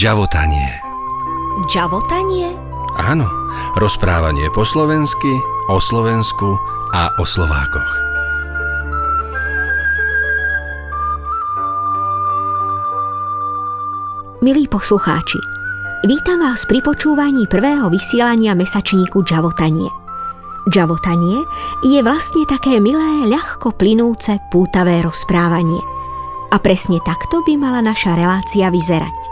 Džavotanie. Džavotanie? Áno, rozprávanie po slovensky, o Slovensku a o Slovákoch. Milí poslucháči, vítam vás pri počúvaní prvého vysielania mesačníku Džavotanie. Džavotanie je vlastne také milé, ľahko plynúce, pútavé rozprávanie. A presne takto by mala naša relácia vyzerať.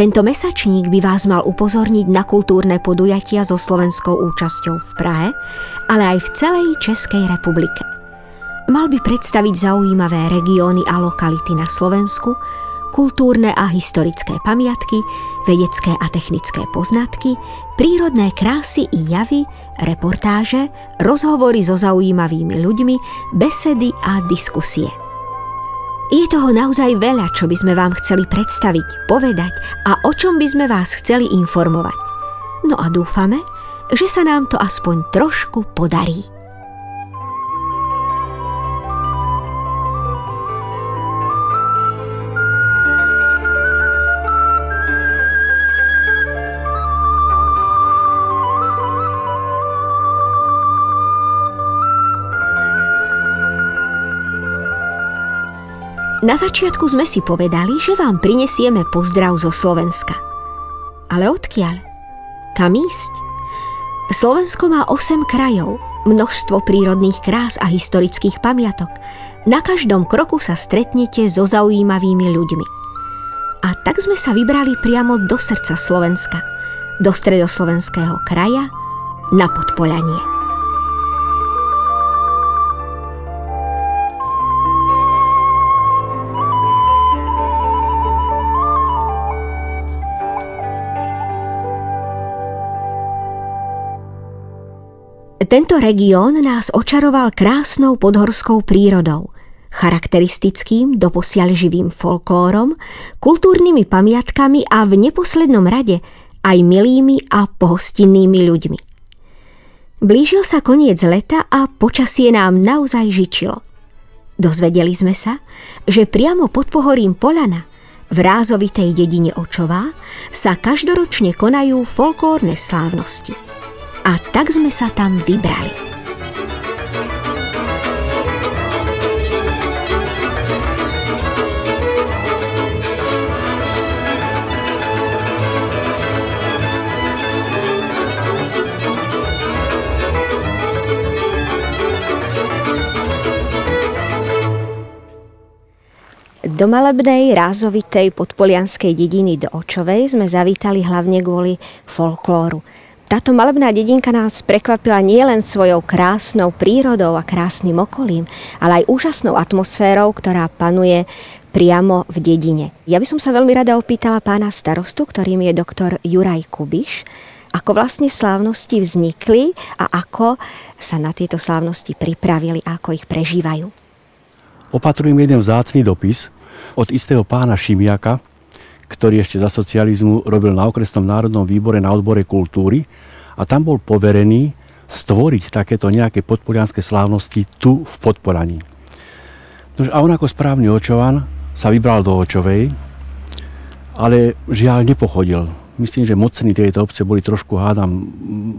Tento mesačník by vás mal upozorniť na kultúrne podujatia so slovenskou účasťou v Prahe, ale aj v celej Českej republike. Mal by predstaviť zaujímavé regióny a lokality na Slovensku, kultúrne a historické pamiatky, vedecké a technické poznatky, prírodné krásy i javy, reportáže, rozhovory so zaujímavými ľuďmi, besedy a diskusie. Je toho naozaj veľa, čo by sme vám chceli predstaviť, povedať a o čom by sme vás chceli informovať. No a dúfame, že sa nám to aspoň trošku podarí. Na začiatku sme si povedali, že vám prinesieme pozdrav zo Slovenska. Ale odkiaľ? Kam ísť? Slovensko má 8 krajov, množstvo prírodných krás a historických pamiatok. Na každom kroku sa stretnete so zaujímavými ľuďmi. A tak sme sa vybrali priamo do srdca Slovenska, do stredoslovenského kraja, na Podpolanie. Tento región nás očaroval krásnou podhorskou prírodou, charakteristickým doposiaľ živým folklórom, kultúrnymi pamiatkami a v neposlednom rade aj milými a pohostinnými ľuďmi. Blížil sa koniec leta a počasie nám naozaj žičilo. Dozvedeli sme sa, že priamo pod pohorím Polana v rázovitej dedine Očová sa každoročne konajú folklórne slávnosti – a tak sme sa tam vybrali. Do malebnej, rázovitej podpolianskej dediny do Očovej sme zavítali hlavne kvôli folklóru. Táto malebná dedinka nás prekvapila nielen svojou krásnou prírodou a krásnym okolím, ale aj úžasnou atmosférou, ktorá panuje priamo v dedine. Ja by som sa veľmi rada opýtala pána starostu, ktorým je doktor Juraj Kubiš, ako vlastne slávnosti vznikli a ako sa na tieto slávnosti pripravili a ako ich prežívajú. Opatrujem jeden vzácný dopis od istého pána Šimiaka, ktorý ešte za socializmu robil na okresnom národnom výbore na odbore kultúry a tam bol poverený stvoriť takéto nejaké podpolianské slávnosti tu v Podpolaní. A on ako správny očovan sa vybral do Očovej, ale žiaľ nepochodil myslím, že mocní tejto obce boli trošku, hádam,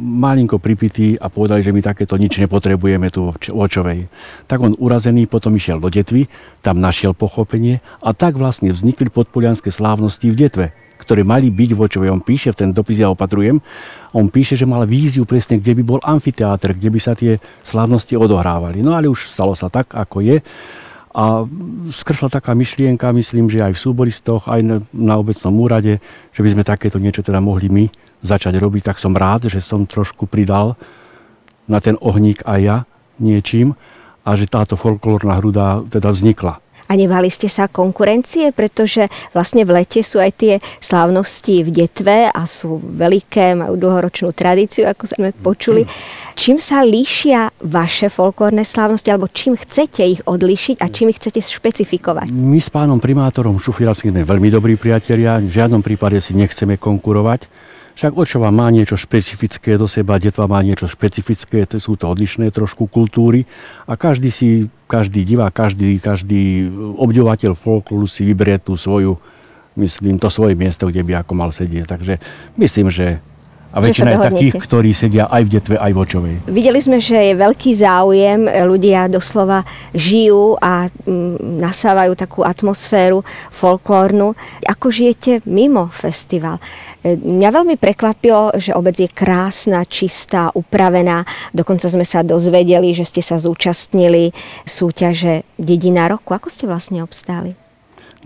malinko pripití a povedali, že my takéto nič nepotrebujeme tu v Očovej. Tak on urazený potom išiel do Detvy, tam našiel pochopenie a tak vlastne vznikli podpolianské slávnosti v Detve ktoré mali byť v Očovej. On píše, v ten dopis ja opatrujem, on píše, že mal víziu presne, kde by bol amfiteátr, kde by sa tie slávnosti odohrávali. No ale už stalo sa tak, ako je. A skršla taká myšlienka, myslím, že aj v súboristoch, aj na obecnom úrade, že by sme takéto niečo teda mohli my začať robiť, tak som rád, že som trošku pridal na ten ohník aj ja niečím a že táto folklórna hruda teda vznikla a nebali ste sa konkurencie, pretože vlastne v lete sú aj tie slávnosti v detve a sú veľké, majú dlhoročnú tradíciu, ako sme počuli. Čím sa líšia vaše folklórne slávnosti, alebo čím chcete ich odlišiť a čím ich chcete špecifikovať? My s pánom primátorom Šufiralským sme veľmi dobrí priatelia, v žiadnom prípade si nechceme konkurovať. Však očova má niečo špecifické do seba, detva má niečo špecifické, to sú to odlišné trošku kultúry a každý si, každý divák, každý, každý obdivateľ folklóru si vyberie tú svoju myslím, to svoje miesto, kde by ako mal sedieť. Takže myslím, že a väčšina je takých, ktorí sedia aj v Detve, aj v Očovej. Videli sme, že je veľký záujem, ľudia doslova žijú a mm, nasávajú takú atmosféru folklórnu. Ako žijete mimo festival? E, mňa veľmi prekvapilo, že obec je krásna, čistá, upravená. Dokonca sme sa dozvedeli, že ste sa zúčastnili súťaže Dedina roku. Ako ste vlastne obstáli?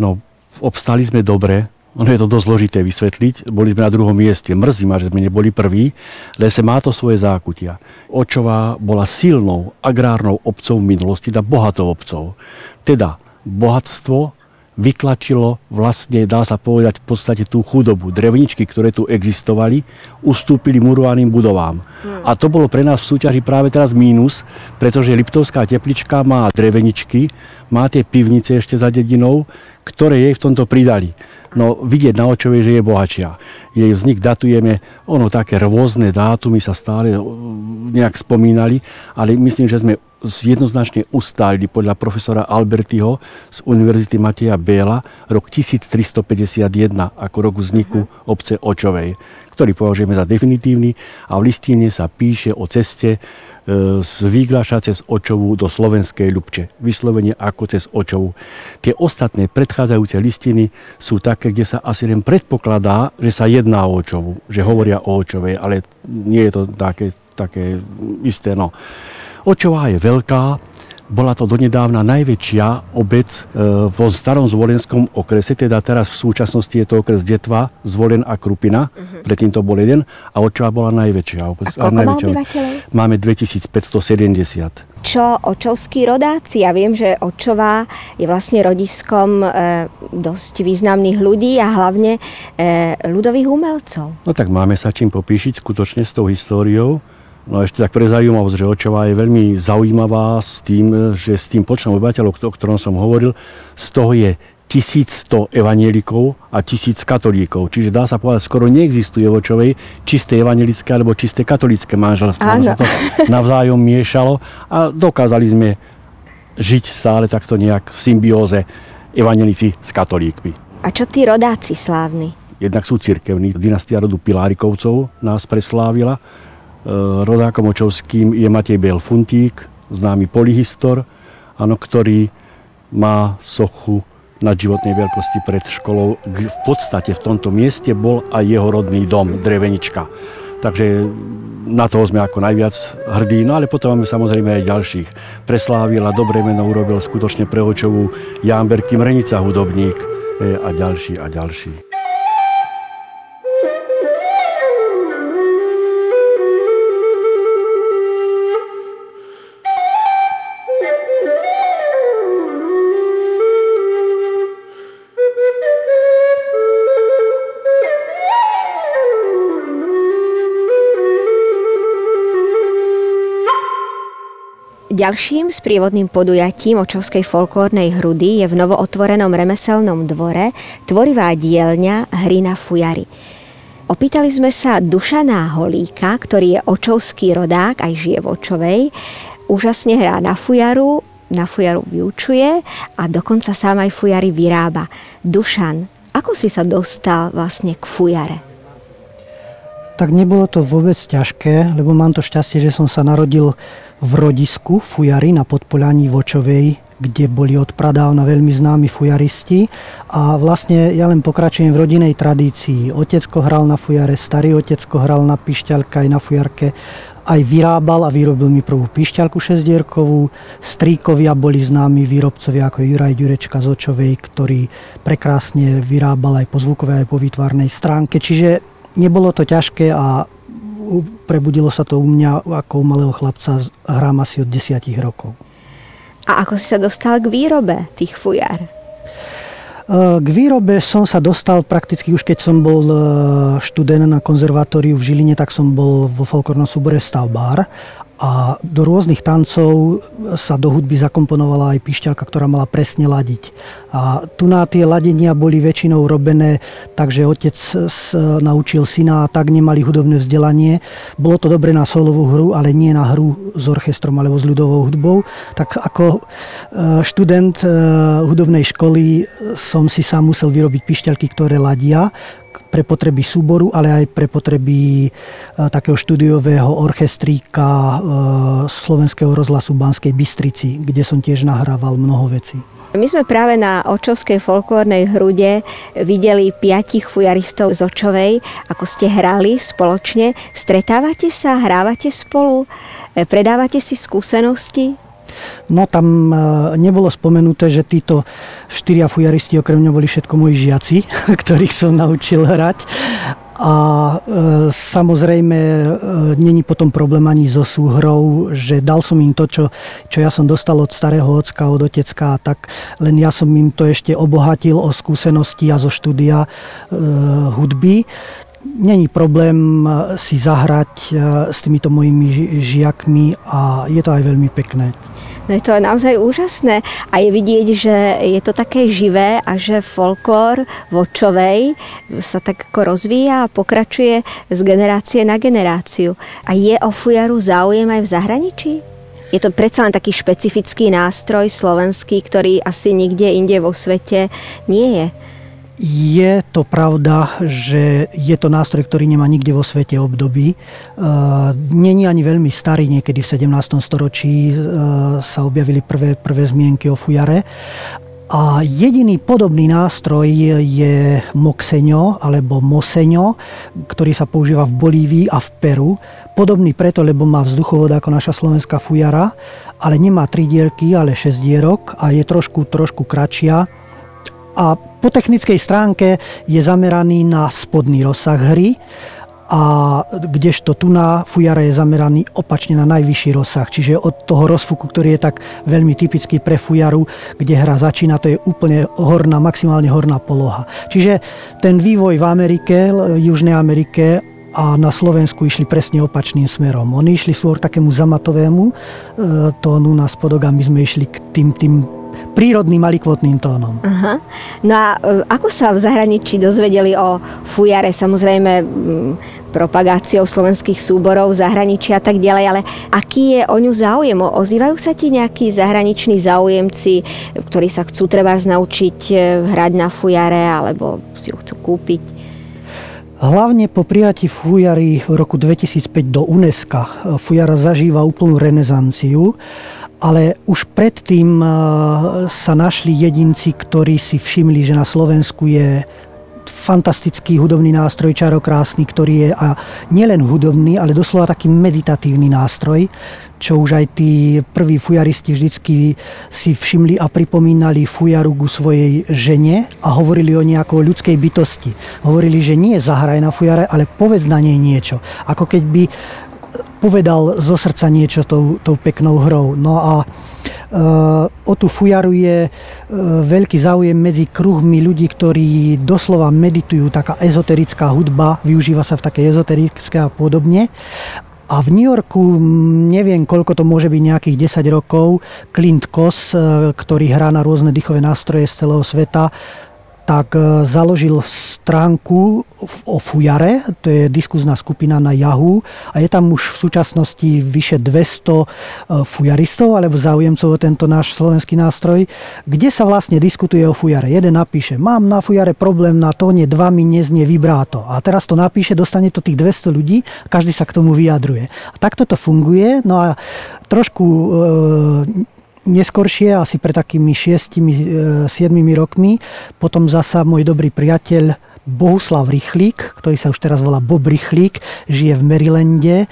No, obstáli sme dobre, ono je to dosť zložité vysvetliť. Boli sme na druhom mieste. Mrzí ma, že sme neboli prví, lese má to svoje zákutia. Očová bola silnou agrárnou obcov v minulosti, teda bohatou obcov. Teda bohatstvo vytlačilo vlastne, dá sa povedať, v podstate tú chudobu. Drevničky, ktoré tu existovali, ustúpili murovaným budovám. Hmm. A to bolo pre nás v súťaži práve teraz mínus, pretože Liptovská teplička má dreveničky, má tie pivnice ešte za dedinou, ktoré jej v tomto pridali. No vidieť na očovej, že je bohačia. Jej vznik datujeme, ono také rôzne dátumy sa stále nejak spomínali, ale myslím, že sme jednoznačne ustálili podľa profesora Albertiho z Univerzity Mateja Béla rok 1351 ako rok vzniku mhm. obce Očovej, ktorý považujeme za definitívny a v listine sa píše o ceste z Výglaša cez Očovu do Slovenskej Ľubče. Vyslovene ako cez Očovu. Tie ostatné predchádzajúce listiny sú také, kde sa asi len predpokladá, že sa jedná o Očovu, že hovoria o Očovej, ale nie je to také, také isté. No. Očová je veľká, bola to donedávna najväčšia obec e, vo starom zvolenskom okrese, teda teraz v súčasnosti je to okres Detva, Zvolen a Krupina, uh-huh. predtým to bol jeden a Očová bola najväčšia obec. A koľko najväčšia má Máme 2570. Čo očovskí rodáci? Ja viem, že Očová je vlastne rodiskom e, dosť významných ľudí a hlavne e, ľudových umelcov. No tak máme sa čím popíšiť skutočne s tou históriou. No ešte tak pre zaujímavosť, že Očová je veľmi zaujímavá s tým, že s tým počtom obyvateľov, o ktorom som hovoril, z toho je 1100 evanielikov a 1000 katolíkov. Čiže dá sa povedať, skoro neexistuje v Očovej čisté evanielické alebo čisté katolické manželstvo. Áno. sa to navzájom miešalo a dokázali sme žiť stále takto nejak v symbióze evanielici s katolíkmi. A čo tí rodáci slávni? Jednak sú cirkevní. Dynastia rodu Pilárikovcov nás preslávila rodákom očovským je Matej Biel Funtík, známy polyhistor, ano, ktorý má sochu na životnej veľkosti pred školou. V podstate v tomto mieste bol aj jeho rodný dom, Drevenička. Takže na toho sme ako najviac hrdí. No ale potom máme samozrejme aj ďalších. Preslávil a dobré meno urobil skutočne pre očovú Jan Berky Mrenica hudobník eh, a ďalší a ďalší. Ďalším sprievodným podujatím očovskej folklórnej hrudy je v novootvorenom remeselnom dvore tvorivá dielňa Hry na fujary. Opýtali sme sa Dušana Holíka, ktorý je očovský rodák, aj žije v Očovej. Úžasne hrá na fujaru, na fujaru vyučuje a dokonca sám aj fujary vyrába. Dušan, ako si sa dostal vlastne k fujare? Tak nebolo to vôbec ťažké, lebo mám to šťastie, že som sa narodil v rodisku fujary na Podpolaní Vočovej, kde boli od pradávna veľmi známi fujaristi a vlastne ja len pokračujem v rodinej tradícii. Otecko hral na fujare, starý otecko hral na pišťalke aj na fujarke, aj vyrábal a vyrobil mi prvú pišťalku šesdierkovú. Stríkovia boli známi výrobcovia ako Juraj Ďurečka z Očovej, ktorý prekrásne vyrábal aj po zvukovej, aj po výtvarnej stránke. Čiže nebolo to ťažké a prebudilo sa to u mňa ako u malého chlapca, hrám asi od desiatich rokov. A ako si sa dostal k výrobe tých fujar? E, k výrobe som sa dostal prakticky už keď som bol e, študent na konzervatóriu v Žiline, tak som bol vo folklornom súbore Stavbár a do rôznych tancov sa do hudby zakomponovala aj pišťalka, ktorá mala presne ladiť. A tu na tie ladenia boli väčšinou robené, takže otec naučil syna a tak nemali hudobné vzdelanie. Bolo to dobre na solovú hru, ale nie na hru s orchestrom alebo s ľudovou hudbou. Tak ako e, študent e, hudobnej školy som si sám musel vyrobiť pišťalky, ktoré ladia, pre potreby súboru, ale aj pre potreby e, takého štúdiového orchestríka e, Slovenského rozhlasu Banskej Bystrici, kde som tiež nahrával mnoho vecí. My sme práve na Očovskej folklórnej hrude videli piatich fujaristov z Očovej, ako ste hrali spoločne. Stretávate sa, hrávate spolu, e, predávate si skúsenosti? No tam e, nebolo spomenuté, že títo štyria fujaristi okrem mňa boli všetko moji žiaci, ktorých som naučil hrať. A e, samozrejme e, není potom problém ani so súhrou, že dal som im to, čo, čo ja som dostal od starého ocka, od otecka, tak len ja som im to ešte obohatil o skúsenosti a zo štúdia e, hudby. Není problém si zahrať e, s týmito mojimi žiakmi a je to aj veľmi pekné. No je to naozaj úžasné a je vidieť, že je to také živé a že folklór vočovej sa tak ako rozvíja a pokračuje z generácie na generáciu. A je o fujaru záujem aj v zahraničí? Je to predsa len taký špecifický nástroj slovenský, ktorý asi nikde inde vo svete nie je. Je to pravda, že je to nástroj, ktorý nemá nikde vo svete období. E, není ani veľmi starý, niekedy v 17. storočí e, sa objavili prvé, prvé zmienky o fujare. A jediný podobný nástroj je moxeňo alebo moseňo, ktorý sa používa v Bolívii a v Peru. Podobný preto, lebo má vzduchovod ako naša slovenská fujara, ale nemá tri dierky, ale šesť dierok a je trošku, trošku kratšia a po technickej stránke je zameraný na spodný rozsah hry a kdežto tu na fujara je zameraný opačne na najvyšší rozsah, čiže od toho rozfuku, ktorý je tak veľmi typický pre fujaru, kde hra začína, to je úplne horná, maximálne horná poloha. Čiže ten vývoj v Amerike, Južnej Amerike a na Slovensku išli presne opačným smerom. Oni išli skôr takému zamatovému e, tónu na spodok a my sme išli k tým, tým prírodným malikvotným tónom. Aha. No a e, ako sa v zahraničí dozvedeli o fujare, samozrejme propagáciou slovenských súborov v zahraničí a tak ďalej, ale aký je o ňu záujem? Ozývajú sa ti nejakí zahraniční záujemci, ktorí sa chcú treba naučiť e, hrať na fujare alebo si ju chcú kúpiť? Hlavne po prijatí fujary v roku 2005 do UNESCO fujara zažíva úplnú renesanciu ale už predtým eh, sa našli jedinci, ktorí si všimli, že na Slovensku je fantastický hudobný nástroj, čarokrásny, ktorý je a nielen hudobný, ale doslova taký meditatívny nástroj, čo už aj tí prví fujaristi vždycky si všimli a pripomínali fujaru ku svojej žene a hovorili o nejakou ľudskej bytosti. Hovorili, že nie zahraj na fujare, ale povedz na nej niečo. Ako keď by povedal zo srdca niečo tou, tou peknou hrou. No a e, o tú fujaru je e, veľký záujem medzi kruhmi ľudí, ktorí doslova meditujú, taká ezoterická hudba, využíva sa v také ezoterické a podobne. A v New Yorku, neviem koľko to môže byť, nejakých 10 rokov, Clint Koss, e, ktorý hrá na rôzne dýchové nástroje z celého sveta, tak e, založil stránku o fujare, to je diskuzná skupina na Yahoo a je tam už v súčasnosti vyše 200 e, fujaristov alebo záujemcov o tento náš slovenský nástroj, kde sa vlastne diskutuje o fujare. Jeden napíše, mám na fujare problém na tóne 2 mi neznie vibráto. A teraz to napíše, dostane to tých 200 ľudí, každý sa k tomu vyjadruje. A takto to funguje, no a trošku e, Neskoršie, asi pred takými 6-7 e, rokmi, potom zasa môj dobrý priateľ Bohuslav Rychlík, ktorý sa už teraz volá Bob Rychlík, žije v Marylande, e,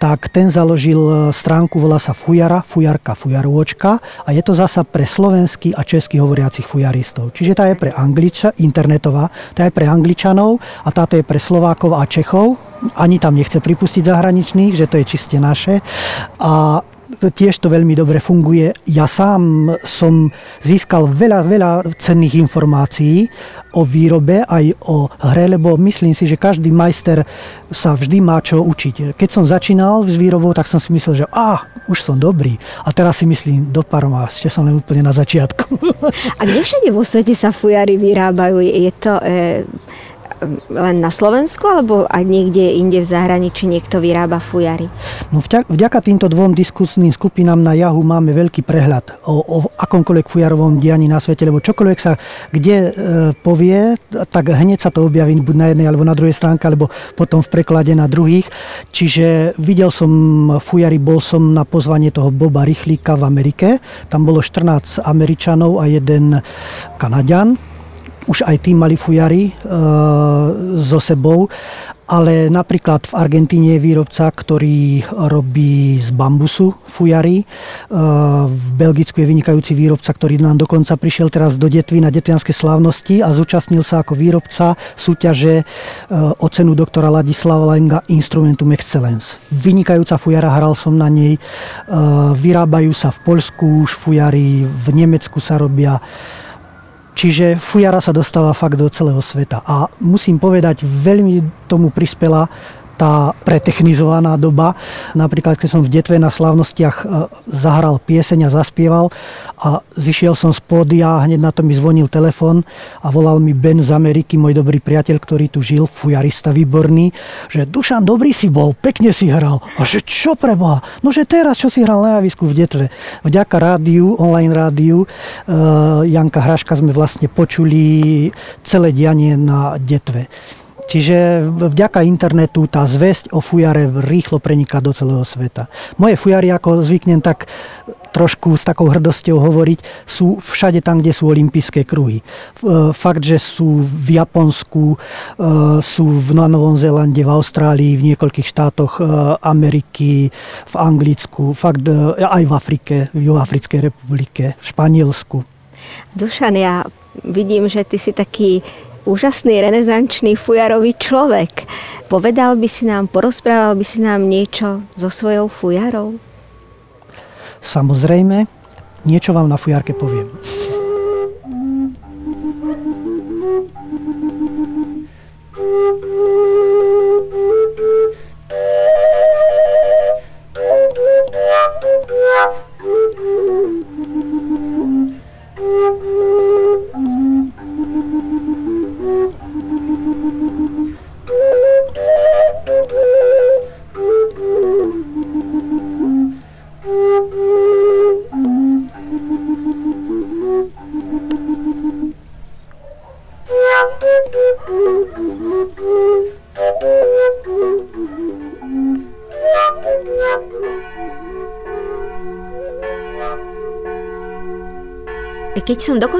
tak ten založil e, stránku, volá sa Fujara, Fujarka, Fujarôčka a je to zasa pre slovenský a český hovoriacich fujaristov. Čiže tá je pre Angliča, internetová, tá je pre Angličanov a táto je pre Slovákov a Čechov. Ani tam nechce pripustiť zahraničných, že to je čiste naše. A tiež to veľmi dobre funguje. Ja sám som získal veľa, veľa cenných informácií o výrobe aj o hre, lebo myslím si, že každý majster sa vždy má čo učiť. Keď som začínal s výrobou, tak som si myslel, že ah, už som dobrý. A teraz si myslím, do parma, ešte som len úplne na začiatku. A kde všade vo svete sa fujary vyrábajú? Je to e, len na Slovensku, alebo aj niekde inde v zahraničí niekto vyrába fujary? No vďaka týmto dvom diskusným skupinám na Yahoo máme veľký prehľad o, o akomkoľvek fujarovom dianí na svete, lebo čokoľvek sa kde e, povie, tak hneď sa to objaví buď na jednej alebo na druhej stránke, alebo potom v preklade na druhých. Čiže videl som fujary, bol som na pozvanie toho Boba Rychlíka v Amerike. Tam bolo 14 Američanov a jeden Kanaďan už aj tí mali fujary e, so sebou, ale napríklad v Argentíne je výrobca, ktorý robí z bambusu fujary. E, v Belgicku je vynikajúci výrobca, ktorý nám dokonca prišiel teraz do Detvy na detvianske slávnosti a zúčastnil sa ako výrobca súťaže e, o cenu doktora Ladislava Lenga Instrumentum Excellence. Vynikajúca fujara, hral som na nej. E, vyrábajú sa v Polsku už fujary, v Nemecku sa robia Čiže fujara sa dostáva fakt do celého sveta. A musím povedať, veľmi tomu prispela tá pretechnizovaná doba. Napríklad, keď som v Detve na slavnostiach e, zahral pieseň a zaspieval a zišiel som z pódia hneď na to mi zvonil telefon a volal mi Ben z Ameriky, môj dobrý priateľ, ktorý tu žil, fujarista výborný, že Dušan, dobrý si bol, pekne si hral. A že čo preboha? No, že teraz, čo si hral na javisku v Detve. Vďaka rádiu, online rádiu, e, Janka Hraška sme vlastne počuli celé dianie na Detve. Čiže vďaka internetu tá zväzť o fujare rýchlo preniká do celého sveta. Moje fujary, ako zvyknem tak trošku s takou hrdosťou hovoriť, sú všade tam, kde sú olympijské kruhy. E, fakt, že sú v Japonsku, e, sú v Novom Zélande, v Austrálii, v niekoľkých štátoch e, Ameriky, v Anglicku, fakt aj v Afrike, v Juhoafrickej republike, v Španielsku. Dušan, ja vidím, že ty si taký úžasný renesančný fujarový človek. Povedal by si nám, porozprával by si nám niečo so svojou fujarou? Samozrejme, niečo vám na fujarke poviem.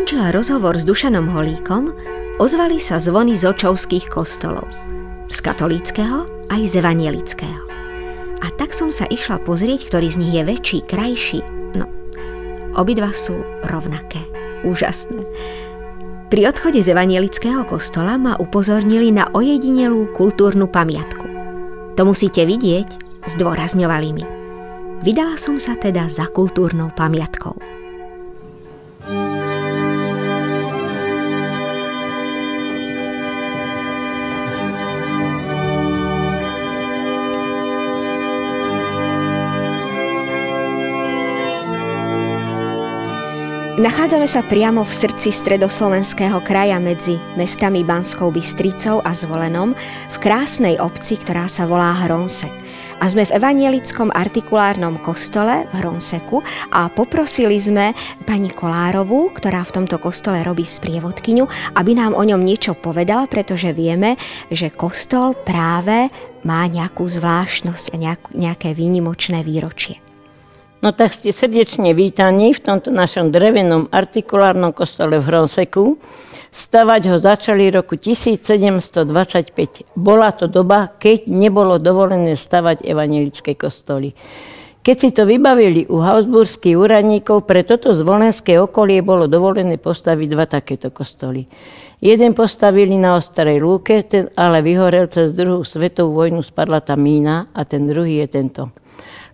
Dokončila rozhovor s Dušanom Holíkom, ozvali sa zvony z očovských kostolov. Z katolíckého aj z evanielického. A tak som sa išla pozrieť, ktorý z nich je väčší, krajší. No, obidva sú rovnaké. Úžasné. Pri odchode z evanielického kostola ma upozornili na ojedinelú kultúrnu pamiatku. To musíte vidieť, zdôrazňovali mi. Vydala som sa teda za kultúrnou pamiatkou. Nachádzame sa priamo v srdci stredoslovenského kraja medzi mestami Banskou Bystricou a Zvolenom v krásnej obci, ktorá sa volá Hronsek. A sme v evanielickom artikulárnom kostole v Hronseku a poprosili sme pani Kolárovú, ktorá v tomto kostole robí sprievodkyňu, aby nám o ňom niečo povedala, pretože vieme, že kostol práve má nejakú zvláštnosť a nejaké výnimočné výročie. No tak ste srdečne vítaní v tomto našom drevenom artikulárnom kostole v Hronseku. Stavať ho začali roku 1725. Bola to doba, keď nebolo dovolené stavať evangelické kostoly. Keď si to vybavili u hausburských úradníkov, pre toto zvolenské okolie bolo dovolené postaviť dva takéto kostoly. Jeden postavili na Ostrej lúke, ten ale vyhorel cez druhú svetovú vojnu, spadla tá mína a ten druhý je tento.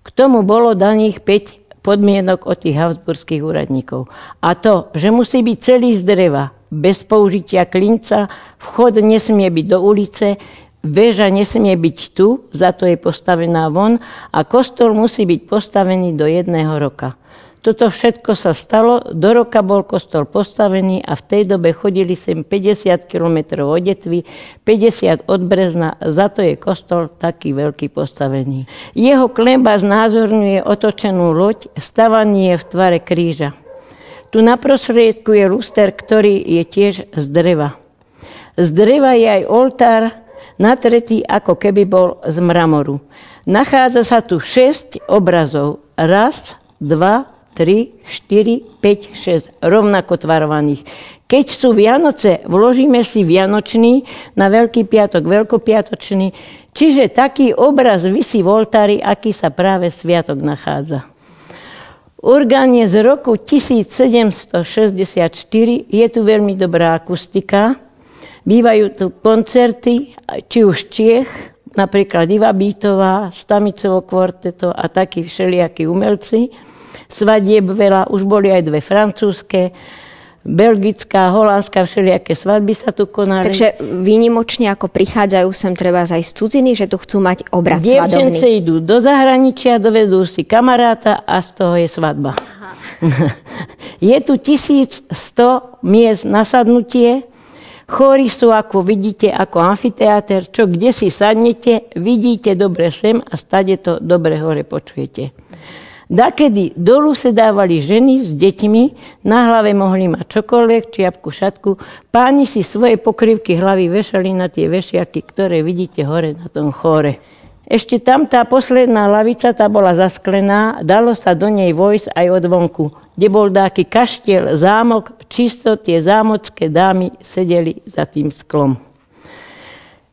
K tomu bolo daných 5 podmienok od tých habsburských úradníkov. A to, že musí byť celý z dreva, bez použitia klinca, vchod nesmie byť do ulice, väža nesmie byť tu, za to je postavená von a kostol musí byť postavený do jedného roka. Toto všetko sa stalo, do roka bol kostol postavený a v tej dobe chodili sem 50 km od Detvy, 50 od Brezna, za to je kostol taký veľký postavený. Jeho klemba znázorňuje otočenú loď, stavaný je v tvare kríža. Tu na prostriedku je luster, ktorý je tiež z dreva. Z dreva je aj oltár, natretý ako keby bol z mramoru. Nachádza sa tu 6 obrazov. Raz, dva, 3, 4, 5, 6 rovnako tvarovaných. Keď sú Vianoce, vložíme si Vianočný, na Veľký piatok Veľkopiatočný, čiže taký obraz vysí v oltári, aký sa práve sviatok nachádza. Orgán je z roku 1764, je tu veľmi dobrá akustika, bývajú tu koncerty, či už Čiech, napríklad Iva Bítová, Stamicovo kvarteto a takí všelijakí umelci svadieb veľa, už boli aj dve francúzske, belgická, holandská, všelijaké svadby sa tu konali. Takže výnimočne, ako prichádzajú sem treba aj z cudziny, že tu chcú mať obrad Dievčence svadobný. idú do zahraničia, dovedú si kamaráta a z toho je svadba. je tu 1100 miest na sadnutie, Chóry sú, ako vidíte, ako amfiteáter, čo kde si sadnete, vidíte dobre sem a stade to dobre hore počujete. Dakedy dolu se dávali ženy s deťmi, na hlave mohli mať čokoľvek, čiapku, šatku. Páni si svoje pokrývky hlavy vešali na tie vešiaky, ktoré vidíte hore na tom chore. Ešte tam tá posledná lavica, tá bola zasklená, dalo sa do nej vojsť aj od vonku, kde bol dáky kaštiel, zámok, čisto tie zámocké dámy sedeli za tým sklom.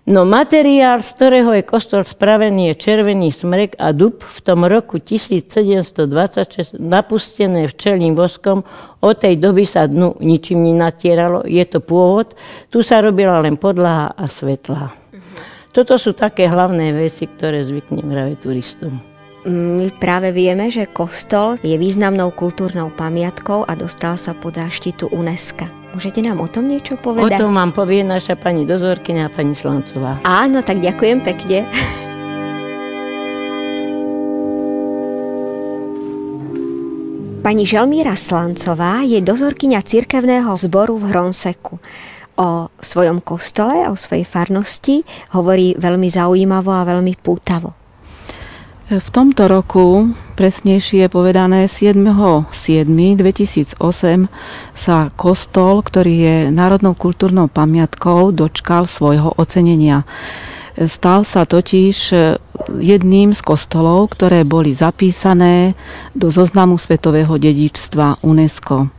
No materiál, z ktorého je kostol spravený, je červený smrek a dub v tom roku 1726 napustené včelým voskom. Od tej doby sa dnu ničím nenatieralo, je to pôvod. Tu sa robila len podlaha a svetlá. Toto sú také hlavné veci, ktoré zvyknem vraviť turistom. My práve vieme, že kostol je významnou kultúrnou pamiatkou a dostal sa pod záštitu UNESCO. Môžete nám o tom niečo povedať? O tom vám povie naša pani dozorkyňa pani Slancová. Áno, tak ďakujem pekne. Pani Želmíra Slancová je dozorkyňa cirkevného zboru v Hronseku. O svojom kostole, o svojej farnosti hovorí veľmi zaujímavo a veľmi pútavo. V tomto roku, presnejšie povedané 7.7.2008, sa kostol, ktorý je národnou kultúrnou pamiatkou, dočkal svojho ocenenia. Stal sa totiž jedným z kostolov, ktoré boli zapísané do zoznamu svetového dedičstva UNESCO.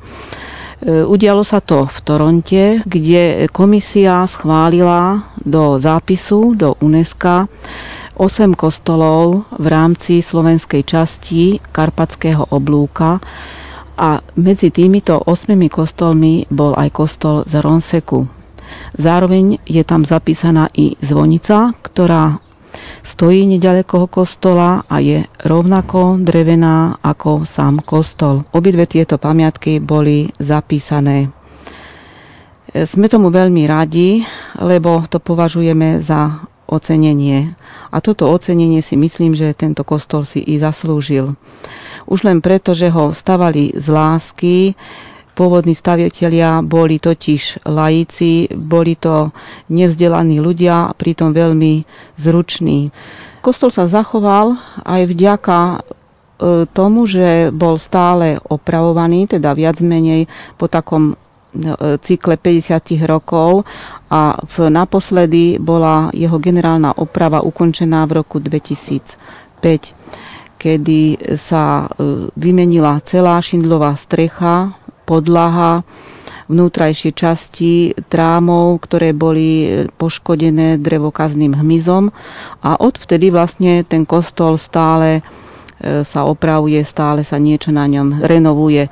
Udialo sa to v Toronte, kde komisia schválila do zápisu do UNESCO 8 kostolov v rámci slovenskej časti Karpatského oblúka a medzi týmito 8 kostolmi bol aj kostol z Ronseku. Zároveň je tam zapísaná i zvonica, ktorá stojí nedaleko kostola a je rovnako drevená ako sám kostol. Obidve tieto pamiatky boli zapísané. Sme tomu veľmi radi, lebo to považujeme za ocenenie. A toto ocenenie si myslím, že tento kostol si i zaslúžil. Už len preto, že ho stavali z lásky, Pôvodní stavitelia boli totiž laici, boli to nevzdelaní ľudia, pritom veľmi zruční. Kostol sa zachoval aj vďaka e, tomu, že bol stále opravovaný, teda viac menej po takom e, cykle 50 rokov a v naposledy bola jeho generálna oprava ukončená v roku 2005 kedy sa e, vymenila celá šindlová strecha, podlaha, vnútrajšie časti trámov, ktoré boli poškodené drevokazným hmyzom. A odvtedy vlastne ten kostol stále e, sa opravuje, stále sa niečo na ňom renovuje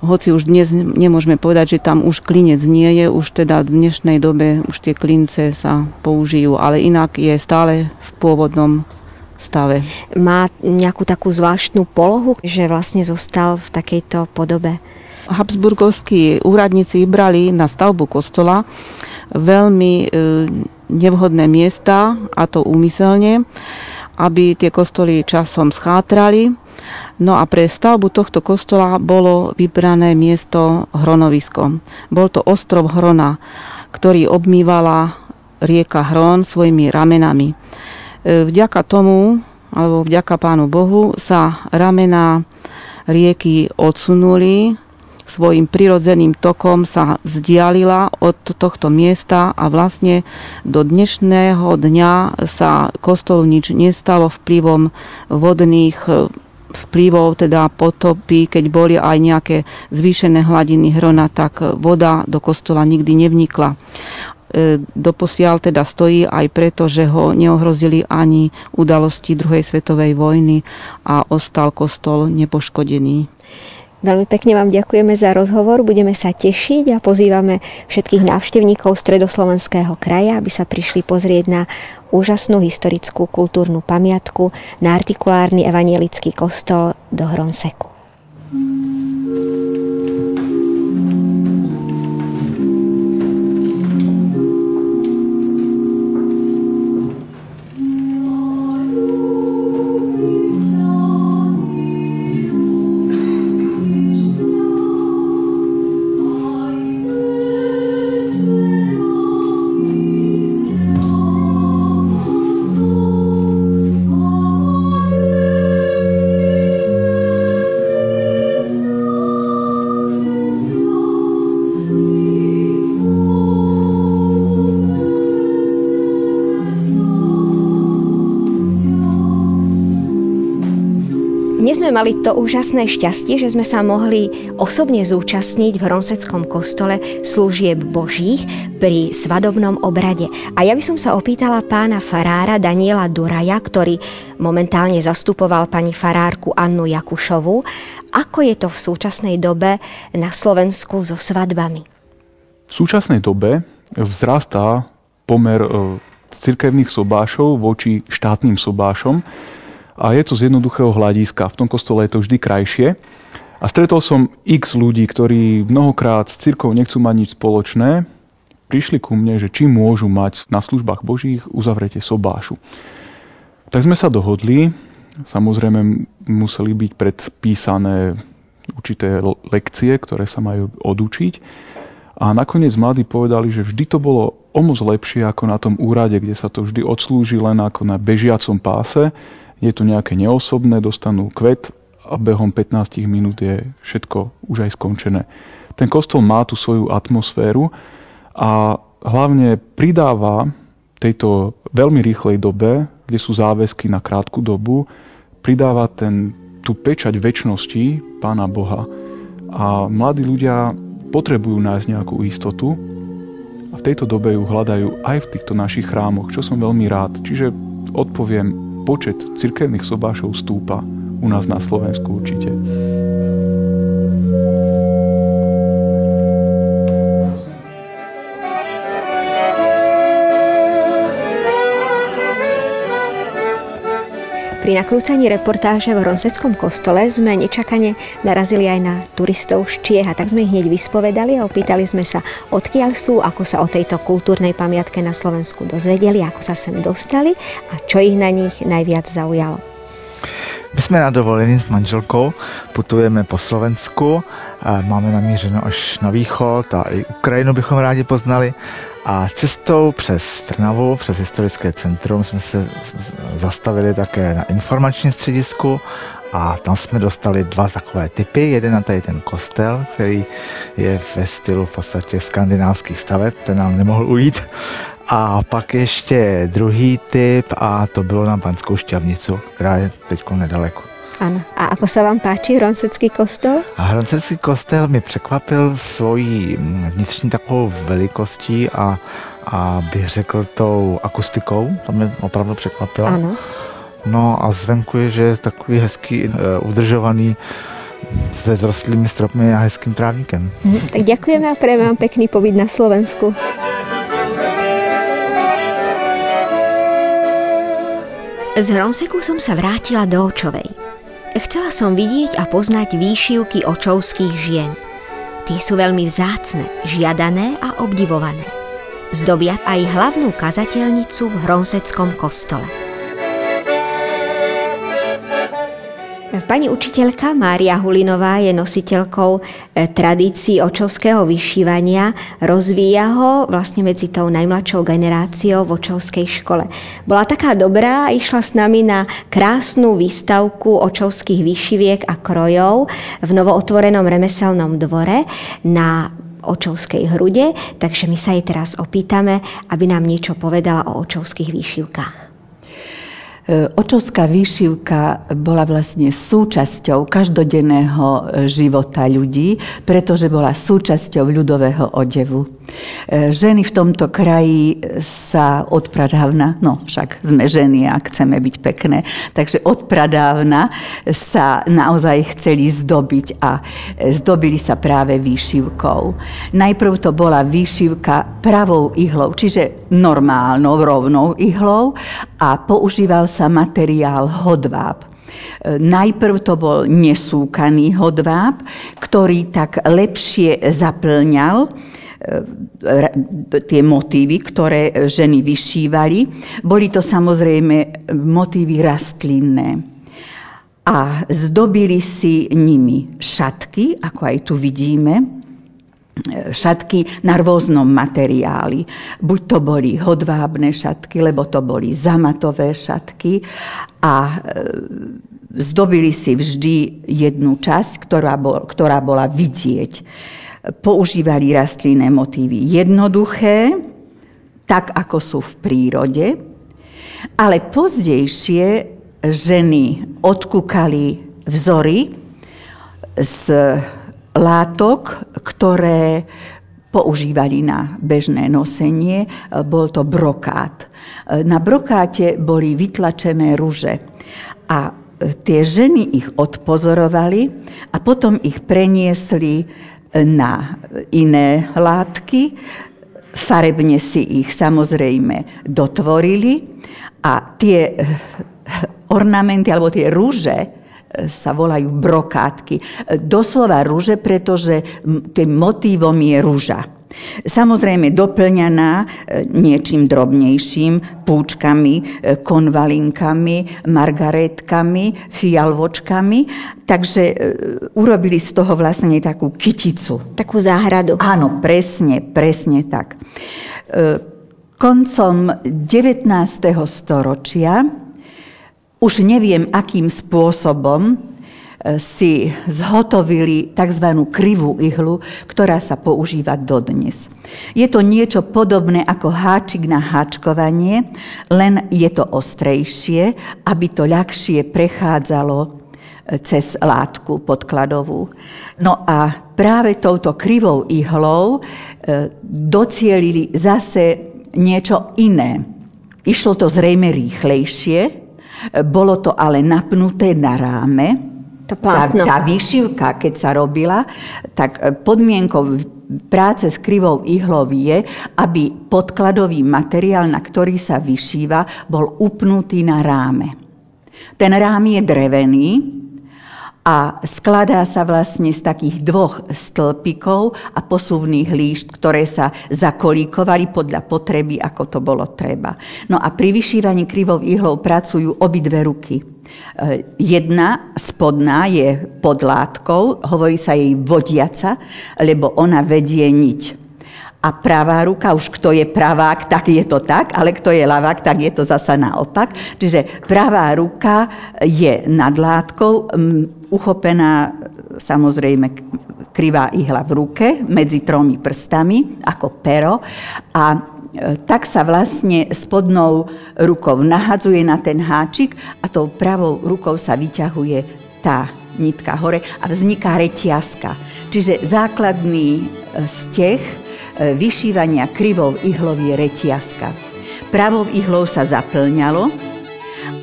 hoci už dnes nemôžeme povedať, že tam už klinec nie je, už teda v dnešnej dobe už tie klince sa použijú, ale inak je stále v pôvodnom stave. Má nejakú takú zvláštnu polohu, že vlastne zostal v takejto podobe? Habsburgovskí úradníci vybrali na stavbu kostola veľmi e, nevhodné miesta, a to úmyselne, aby tie kostoly časom schátrali. No a pre stavbu tohto kostola bolo vybrané miesto Hronovisko. Bol to ostrov Hrona, ktorý obmývala rieka Hron svojimi ramenami. E, vďaka tomu, alebo vďaka Pánu Bohu, sa ramena rieky odsunuli svojim prirodzeným tokom sa vzdialila od tohto miesta a vlastne do dnešného dňa sa kostolu nič nestalo vplyvom vodných vplyvov, teda potopy, keď boli aj nejaké zvýšené hladiny hrona, tak voda do kostola nikdy nevnikla. E, doposiaľ teda stojí aj preto, že ho neohrozili ani udalosti druhej svetovej vojny a ostal kostol nepoškodený. Veľmi pekne vám ďakujeme za rozhovor, budeme sa tešiť a pozývame všetkých návštevníkov Stredoslovenského kraja, aby sa prišli pozrieť na úžasnú historickú kultúrnu pamiatku na artikulárny evanielický kostol do Hronseku. sme mali to úžasné šťastie, že sme sa mohli osobne zúčastniť v Hronseckom kostole služieb Božích pri svadobnom obrade. A ja by som sa opýtala pána farára Daniela Duraja, ktorý momentálne zastupoval pani farárku Annu Jakušovu, ako je to v súčasnej dobe na Slovensku so svadbami? V súčasnej dobe vzrastá pomer e, cirkevných sobášov voči štátnym sobášom a je to z jednoduchého hľadiska. V tom kostole je to vždy krajšie. A stretol som x ľudí, ktorí mnohokrát s cirkou nechcú mať nič spoločné, prišli ku mne, že či môžu mať na službách Božích uzavrete sobášu. Tak sme sa dohodli, samozrejme museli byť predpísané určité lekcie, ktoré sa majú odučiť. A nakoniec mladí povedali, že vždy to bolo o moc lepšie ako na tom úrade, kde sa to vždy odslúži len ako na bežiacom páse, je to nejaké neosobné, dostanú kvet a behom 15 minút je všetko už aj skončené. Ten kostol má tú svoju atmosféru a hlavne pridáva tejto veľmi rýchlej dobe, kde sú záväzky na krátku dobu, pridáva ten, tú pečať väčšnosti Pána Boha. A mladí ľudia potrebujú nájsť nejakú istotu a v tejto dobe ju hľadajú aj v týchto našich chrámoch, čo som veľmi rád. Čiže odpoviem, počet cirkevných sobášov stúpa u nás na Slovensku určite. Pri nakrúcaní reportáže v Ronseckom kostole sme nečakane narazili aj na turistov z Čiech a tak sme ich hneď vyspovedali a opýtali sme sa, odkiaľ sú, ako sa o tejto kultúrnej pamiatke na Slovensku dozvedeli, ako sa sem dostali a čo ich na nich najviac zaujalo. My jsme na dovolení s manželkou, putujeme po Slovensku, máme namířeno až na východ a i Ukrajinu bychom rádi poznali a cestou přes Trnavu, přes historické centrum jsme se zastavili také na informačním středisku a tam jsme dostali dva takové typy. Jeden na tady ten kostel, který je ve stylu v podstatě skandinávských staveb, ten nám nemohl ujít. A pak ještě druhý typ a to bylo na Banskou šťavnicu, která je teď nedaleko. Áno. A ako sa vám páči Hronsecký kostel? A Hronsecký kostel mi překvapil svojí vnitřní takovou velikostí a, a bych řekl tou akustikou. To mě opravdu překvapilo. Ano. No a zvenku je, že je takový hezký, uh, udržovaný se zrostlými stropmi a hezkým trávnikem. Mhm, tak ďakujeme a prejme vám pekný pobyt na Slovensku. Z Hronseku som sa vrátila do Očovej. Chcela som vidieť a poznať výšivky očovských žien. Tie sú veľmi vzácne, žiadané a obdivované. Zdobia aj hlavnú kazateľnicu v Hronseckom kostole. Pani učiteľka Mária Hulinová je nositeľkou e, tradícií očovského vyšívania, rozvíja ho vlastne medzi tou najmladšou generáciou v očovskej škole. Bola taká dobrá a išla s nami na krásnu výstavku očovských vyšiviek a krojov v novootvorenom remeselnom dvore na očovskej hrude, takže my sa jej teraz opýtame, aby nám niečo povedala o očovských výšivkách. E, očovská výšivka bola vlastne súčasťou každodenného života ľudí, pretože bola súčasťou ľudového odevu. E, ženy v tomto kraji sa odpradávna, no však sme ženy a chceme byť pekné, takže odpradávna sa naozaj chceli zdobiť a zdobili sa práve výšivkou. Najprv to bola výšivka pravou ihlou, čiže normálnou, rovnou ihlou a používal sa materiál hodváb. E, najprv to bol nesúkaný hodváb, ktorý tak lepšie zaplňal e, tie motívy, ktoré ženy vyšívali. Boli to samozrejme motívy rastlinné. A zdobili si nimi šatky, ako aj tu vidíme, šatky na rôznom materiáli. Buď to boli hodvábne šatky, lebo to boli zamatové šatky a e, zdobili si vždy jednu časť, ktorá, ktorá bola vidieť. Používali rastlinné motívy jednoduché, tak ako sú v prírode, ale pozdejšie ženy odkúkali vzory z látok, ktoré používali na bežné nosenie, bol to brokát. Na brokáte boli vytlačené rúže a tie ženy ich odpozorovali a potom ich preniesli na iné látky, farebne si ich samozrejme dotvorili a tie ornamenty alebo tie rúže sa volajú brokátky. Doslova rúže, pretože tým motívom je rúža. Samozrejme doplňaná e, niečím drobnejším, púčkami, e, konvalinkami, margaretkami, fialvočkami. Takže e, urobili z toho vlastne takú kyticu. Takú záhradu. Áno, presne, presne tak. Koncom 19. storočia už neviem, akým spôsobom si zhotovili tzv. krivú ihlu, ktorá sa používa dodnes. Je to niečo podobné ako háčik na háčkovanie, len je to ostrejšie, aby to ľahšie prechádzalo e, cez látku podkladovú. No a práve touto krivou ihlou e, docielili zase niečo iné. Išlo to zrejme rýchlejšie, bolo to ale napnuté na ráme. To tá, tá výšivka, keď sa robila, tak podmienkou práce s krivou ihlou je, aby podkladový materiál, na ktorý sa vyšíva, bol upnutý na ráme. Ten rám je drevený, a skladá sa vlastne z takých dvoch stĺpikov a posuvných líšt, ktoré sa zakolíkovali podľa potreby, ako to bolo treba. No a pri vyšívaní krivou ihlou pracujú obidve ruky. E, jedna spodná je pod látkou, hovorí sa jej vodiaca, lebo ona vedie niť. A pravá ruka, už kto je pravák, tak je to tak, ale kto je ľavák, tak je to zasa naopak. Čiže pravá ruka je nad látkou, uchopená samozrejme krivá ihla v ruke medzi tromi prstami ako pero a e, tak sa vlastne spodnou rukou nahadzuje na ten háčik a tou pravou rukou sa vyťahuje tá nitka hore a vzniká reťazka. Čiže základný e, steh e, E, vyšívania krivou ihlovie reťazka. Pravou ihlou sa zaplňalo,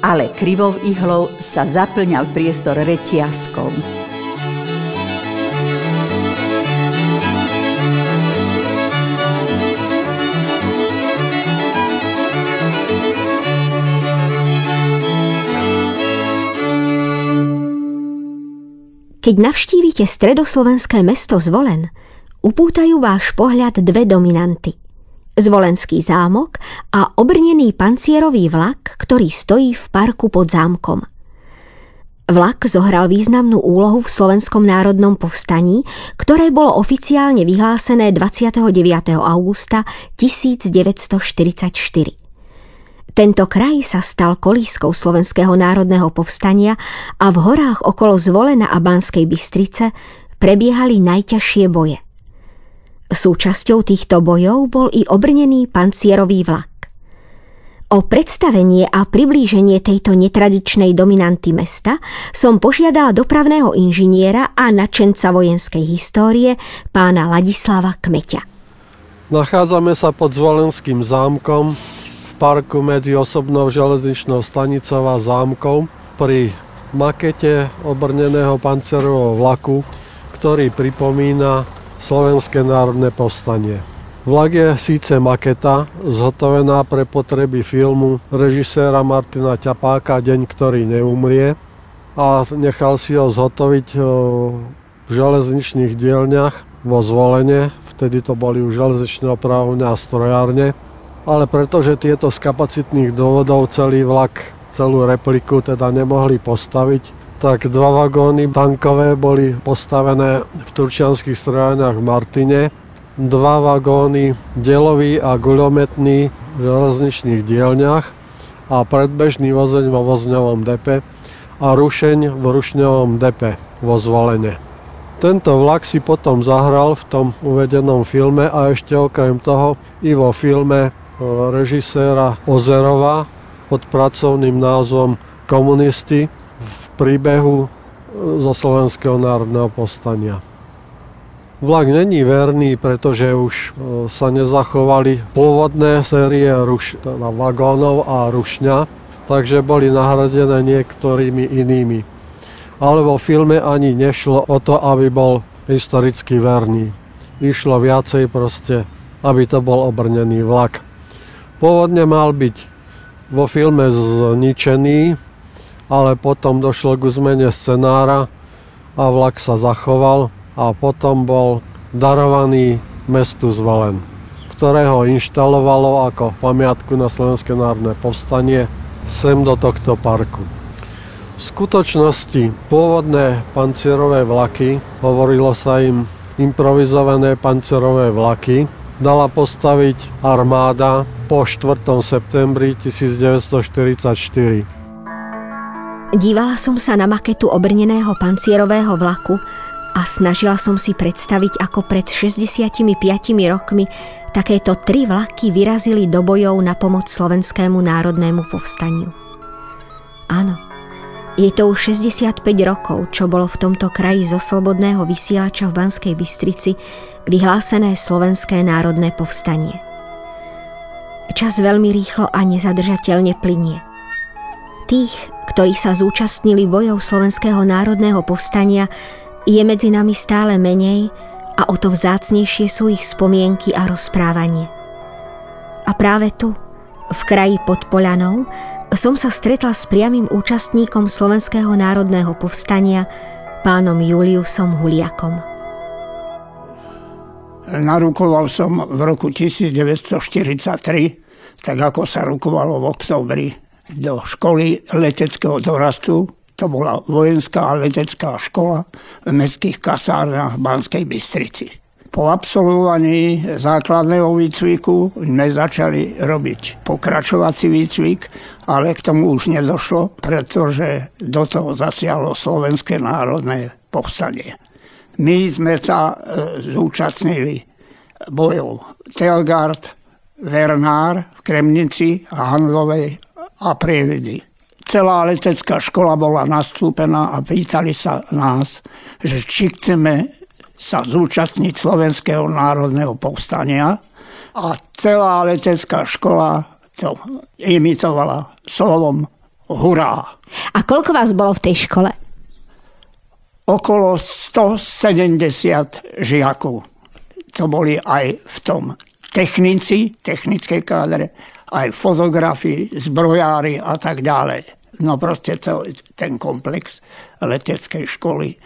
ale krivou ihlou sa zaplňal priestor reťazkom. Keď navštívite stredoslovenské mesto Zvolen, upútajú váš pohľad dve dominanty. Zvolenský zámok a obrnený pancierový vlak, ktorý stojí v parku pod zámkom. Vlak zohral významnú úlohu v Slovenskom národnom povstaní, ktoré bolo oficiálne vyhlásené 29. augusta 1944. Tento kraj sa stal kolískou Slovenského národného povstania a v horách okolo Zvolena a Banskej Bystrice prebiehali najťažšie boje. Súčasťou týchto bojov bol i obrnený pancierový vlak. O predstavenie a priblíženie tejto netradičnej dominanty mesta som požiadala dopravného inžiniera a načenca vojenskej histórie pána Ladislava Kmeťa. Nachádzame sa pod Zvolenským zámkom v parku medzi osobnou železničnou stanicou a zámkom pri makete obrneného pancerového vlaku, ktorý pripomína Slovenské národné povstanie. Vlak je síce maketa, zhotovená pre potreby filmu režiséra Martina Ťapáka Deň, ktorý neumrie a nechal si ho zhotoviť v železničných dielňach vo Zvolene, vtedy to boli už železničné opravovne a strojárne, ale pretože tieto z kapacitných dôvodov celý vlak, celú repliku teda nemohli postaviť, tak dva vagóny tankové boli postavené v turčianských strojárniach v Martine dva vagóny delový a guľometný v železničných dielňach a predbežný vozeň vo vozňovom depe a rušeň v rušňovom depe vo zvolenie. Tento vlak si potom zahral v tom uvedenom filme a ešte okrem toho i vo filme e, režiséra Ozerova pod pracovným názvom Komunisti príbehu e, zo Slovenského národného povstania. Vlak není verný, pretože už e, sa nezachovali pôvodné série ruš, teda vagónov a rušňa, takže boli nahradené niektorými inými. Ale vo filme ani nešlo o to, aby bol historicky verný. Išlo viacej proste, aby to bol obrnený vlak. Pôvodne mal byť vo filme zničený, ale potom došlo k zmene scenára a vlak sa zachoval a potom bol darovaný mestu Zvalen, ktoré ho inštalovalo ako pamiatku na Slovenské národné povstanie sem do tohto parku. V skutočnosti pôvodné pancierové vlaky, hovorilo sa im improvizované pancerové vlaky, dala postaviť armáda po 4. septembri 1944. Dívala som sa na maketu obrneného pancierového vlaku, a snažila som si predstaviť, ako pred 65 rokmi takéto tri vlaky vyrazili do bojov na pomoc Slovenskému národnému povstaniu. Áno, je to už 65 rokov, čo bolo v tomto kraji zo slobodného vysielača v Banskej Bystrici vyhlásené Slovenské národné povstanie. Čas veľmi rýchlo a nezadržateľne plinie. Tých, ktorí sa zúčastnili bojov Slovenského národného povstania, je medzi nami stále menej a o to vzácnejšie sú ich spomienky a rozprávanie. A práve tu, v kraji pod Polanou, som sa stretla s priamým účastníkom Slovenského národného povstania, pánom Juliusom Huliakom. Narukoval som v roku 1943, tak ako sa rukovalo v oktobri, do školy leteckého dorastu to bola vojenská letecká škola v mestských kasárnach v Banskej Bystrici. Po absolvovaní základného výcviku sme začali robiť pokračovací výcvik, ale k tomu už nedošlo, pretože do toho zasiahlo Slovenské národné povstanie. My sme sa e, zúčastnili bojov Telgard, Vernár v Kremnici a Handlovej a Prievedy celá letecká škola bola nastúpená a pýtali sa nás, že či chceme sa zúčastniť Slovenského národného povstania a celá letecká škola to imitovala slovom hurá. A koľko vás bolo v tej škole? Okolo 170 žiakov. To boli aj v tom technici, technickej kádre, aj fotografii, zbrojári a tak ďalej. No proste celý ten komplex leteckej školy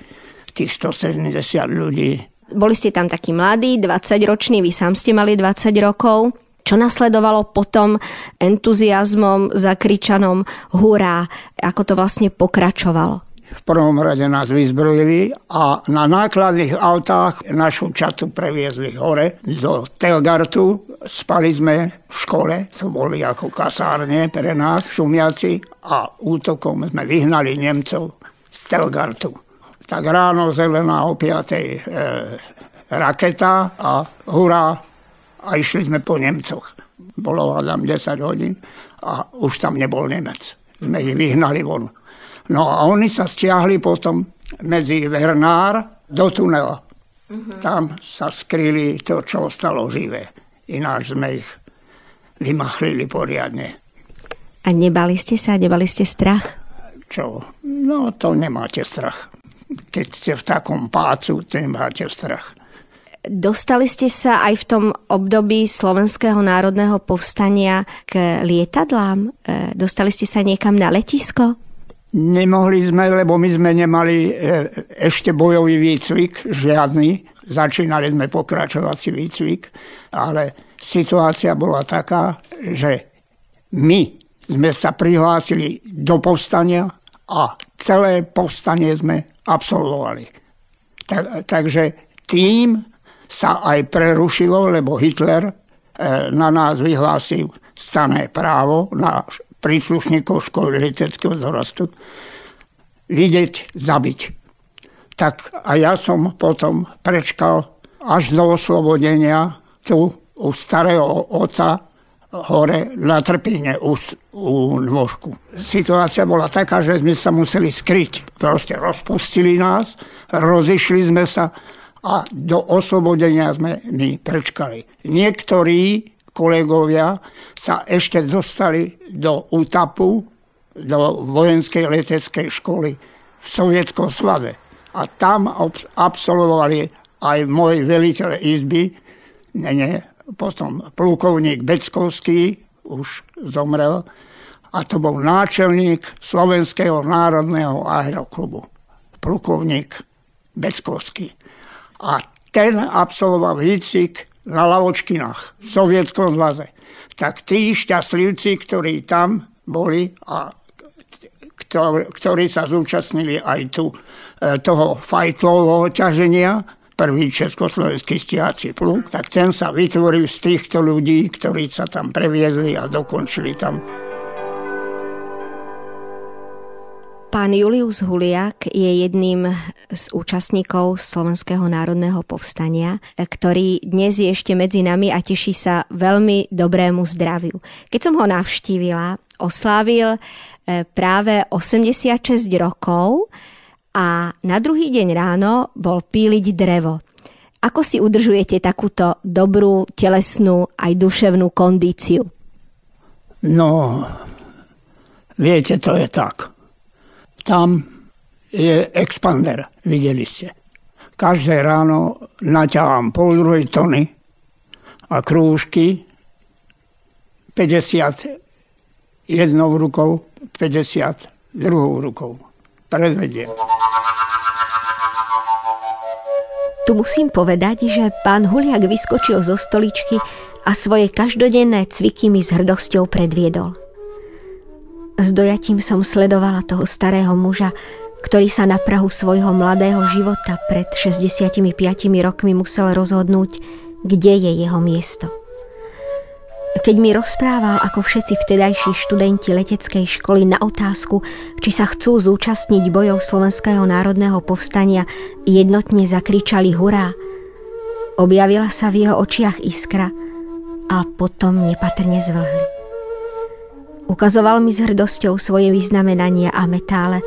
tých 170 ľudí. Boli ste tam takí mladí, 20-roční, vy sám ste mali 20 rokov. Čo nasledovalo potom entuziasmom, zakričanom hurá? Ako to vlastne pokračovalo? V prvom rade nás vyzbrojili a na nákladných autách našu čatu previezli hore do Telgartu. Spali sme v škole, to boli ako kasárne pre nás, šumiaci a útokom sme vyhnali Nemcov z Telgartu. Tak ráno zelená o 5. E, raketa a hurá a išli sme po Nemcoch. Bolo hádam 10 hodín a už tam nebol Nemec. Sme ich vyhnali von. No a oni sa stiahli potom medzi Vernár do tunela. Mm-hmm. Tam sa skryli to, čo ostalo živé. Ináč sme ich vymachlili poriadne. A nebali ste sa? Nebali ste strach? Čo? No to nemáte strach. Keď ste v takom pácu, to nemáte strach. Dostali ste sa aj v tom období Slovenského národného povstania k lietadlám? E, dostali ste sa niekam na letisko? Nemohli sme, lebo my sme nemali e, ešte bojový výcvik, žiadny. Začínali sme pokračovací výcvik, ale situácia bola taká, že my sme sa prihlásili do povstania a celé povstanie sme absolvovali. Tak, takže tým sa aj prerušilo, lebo Hitler e, na nás vyhlásil stané právo na príslušníkov školy leteckého dorastu vidieť, zabiť. Tak a ja som potom prečkal až do oslobodenia tu u starého oca hore na Trpíne u, u nôžku. Situácia bola taká, že sme sa museli skryť. Proste rozpustili nás, rozišli sme sa a do oslobodenia sme my prečkali. Niektorí kolegovia sa ešte dostali do útapu, do vojenskej leteckej školy v Sovietskom svade. A tam absolvovali aj môj veliteľ izby, ne, potom plukovník Beckovský, už zomrel, a to bol náčelník Slovenského národného aeroklubu. Plukovník Beckovský. A ten absolvoval výcvik na Lavočkinách v Sovietskom zvaze. Tak tí šťastlivci, ktorí tam boli a ktorí sa zúčastnili aj tu e, toho fajtlového ťaženia, prvý československý stiaci pluk, tak ten sa vytvoril z týchto ľudí, ktorí sa tam previezli a dokončili tam Pán Julius Huliak je jedným z účastníkov Slovenského národného povstania, ktorý dnes je ešte medzi nami a teší sa veľmi dobrému zdraviu. Keď som ho navštívila, oslávil e, práve 86 rokov a na druhý deň ráno bol píliť drevo. Ako si udržujete takúto dobrú telesnú aj duševnú kondíciu? No, viete, to je tak tam je expander, videli ste. Každé ráno naťahám pol druhej tony a krúžky 50 jednou rukou, 50 druhou rukou. Predvediem. Tu musím povedať, že pán Huliak vyskočil zo stoličky a svoje každodenné cviky mi s hrdosťou predviedol. S dojatím som sledovala toho starého muža, ktorý sa na Prahu svojho mladého života pred 65 rokmi musel rozhodnúť, kde je jeho miesto. Keď mi rozprával, ako všetci vtedajší študenti leteckej školy na otázku, či sa chcú zúčastniť bojov Slovenského národného povstania, jednotne zakričali hurá. Objavila sa v jeho očiach iskra a potom nepatrne zvlhli. Ukazoval mi s hrdosťou svoje vyznamenania a metále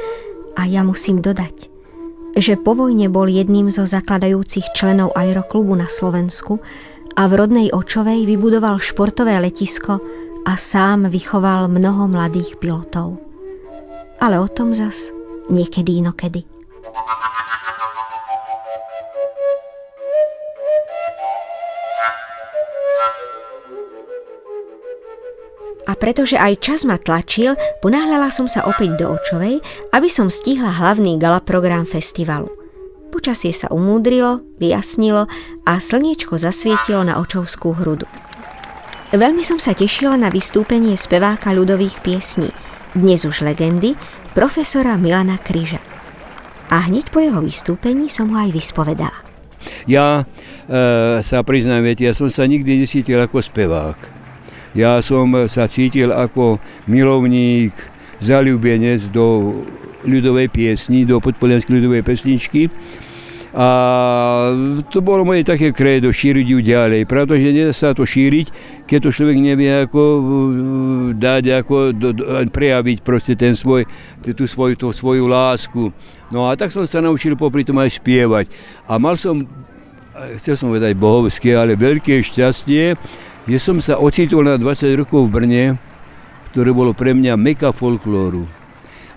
a ja musím dodať, že po vojne bol jedným zo zakladajúcich členov aeroklubu na Slovensku a v rodnej Očovej vybudoval športové letisko a sám vychoval mnoho mladých pilotov. Ale o tom zas niekedy inokedy. A pretože aj čas ma tlačil, ponáhľala som sa opäť do Očovej, aby som stihla hlavný gala program festivalu. Počasie sa umúdrilo, vyjasnilo a slniečko zasvietilo na očovskú hrudu. Veľmi som sa tešila na vystúpenie speváka ľudových piesní, dnes už legendy, profesora Milana Kryža. A hneď po jeho vystúpení som ho aj vyspovedala. Ja e, sa priznám, viete, ja som sa nikdy nesítil ako spevák. Ja som sa cítil ako milovník, zalúbenec do ľudovej piesni, do podpolianskej ľudovej pesničky. A to bolo moje také kredo, šíriť ju ďalej, pretože nedá sa to šíriť, keď to človek nevie ako dať, ako do, do, prejaviť proste ten svoj, tú svoju, tú svoju lásku. No a tak som sa naučil popri tom aj spievať. A mal som, chcel som vedať bohovské, ale veľké šťastie, že som sa ocitol na 20 rokov v Brne, ktoré bolo pre mňa meka folklóru.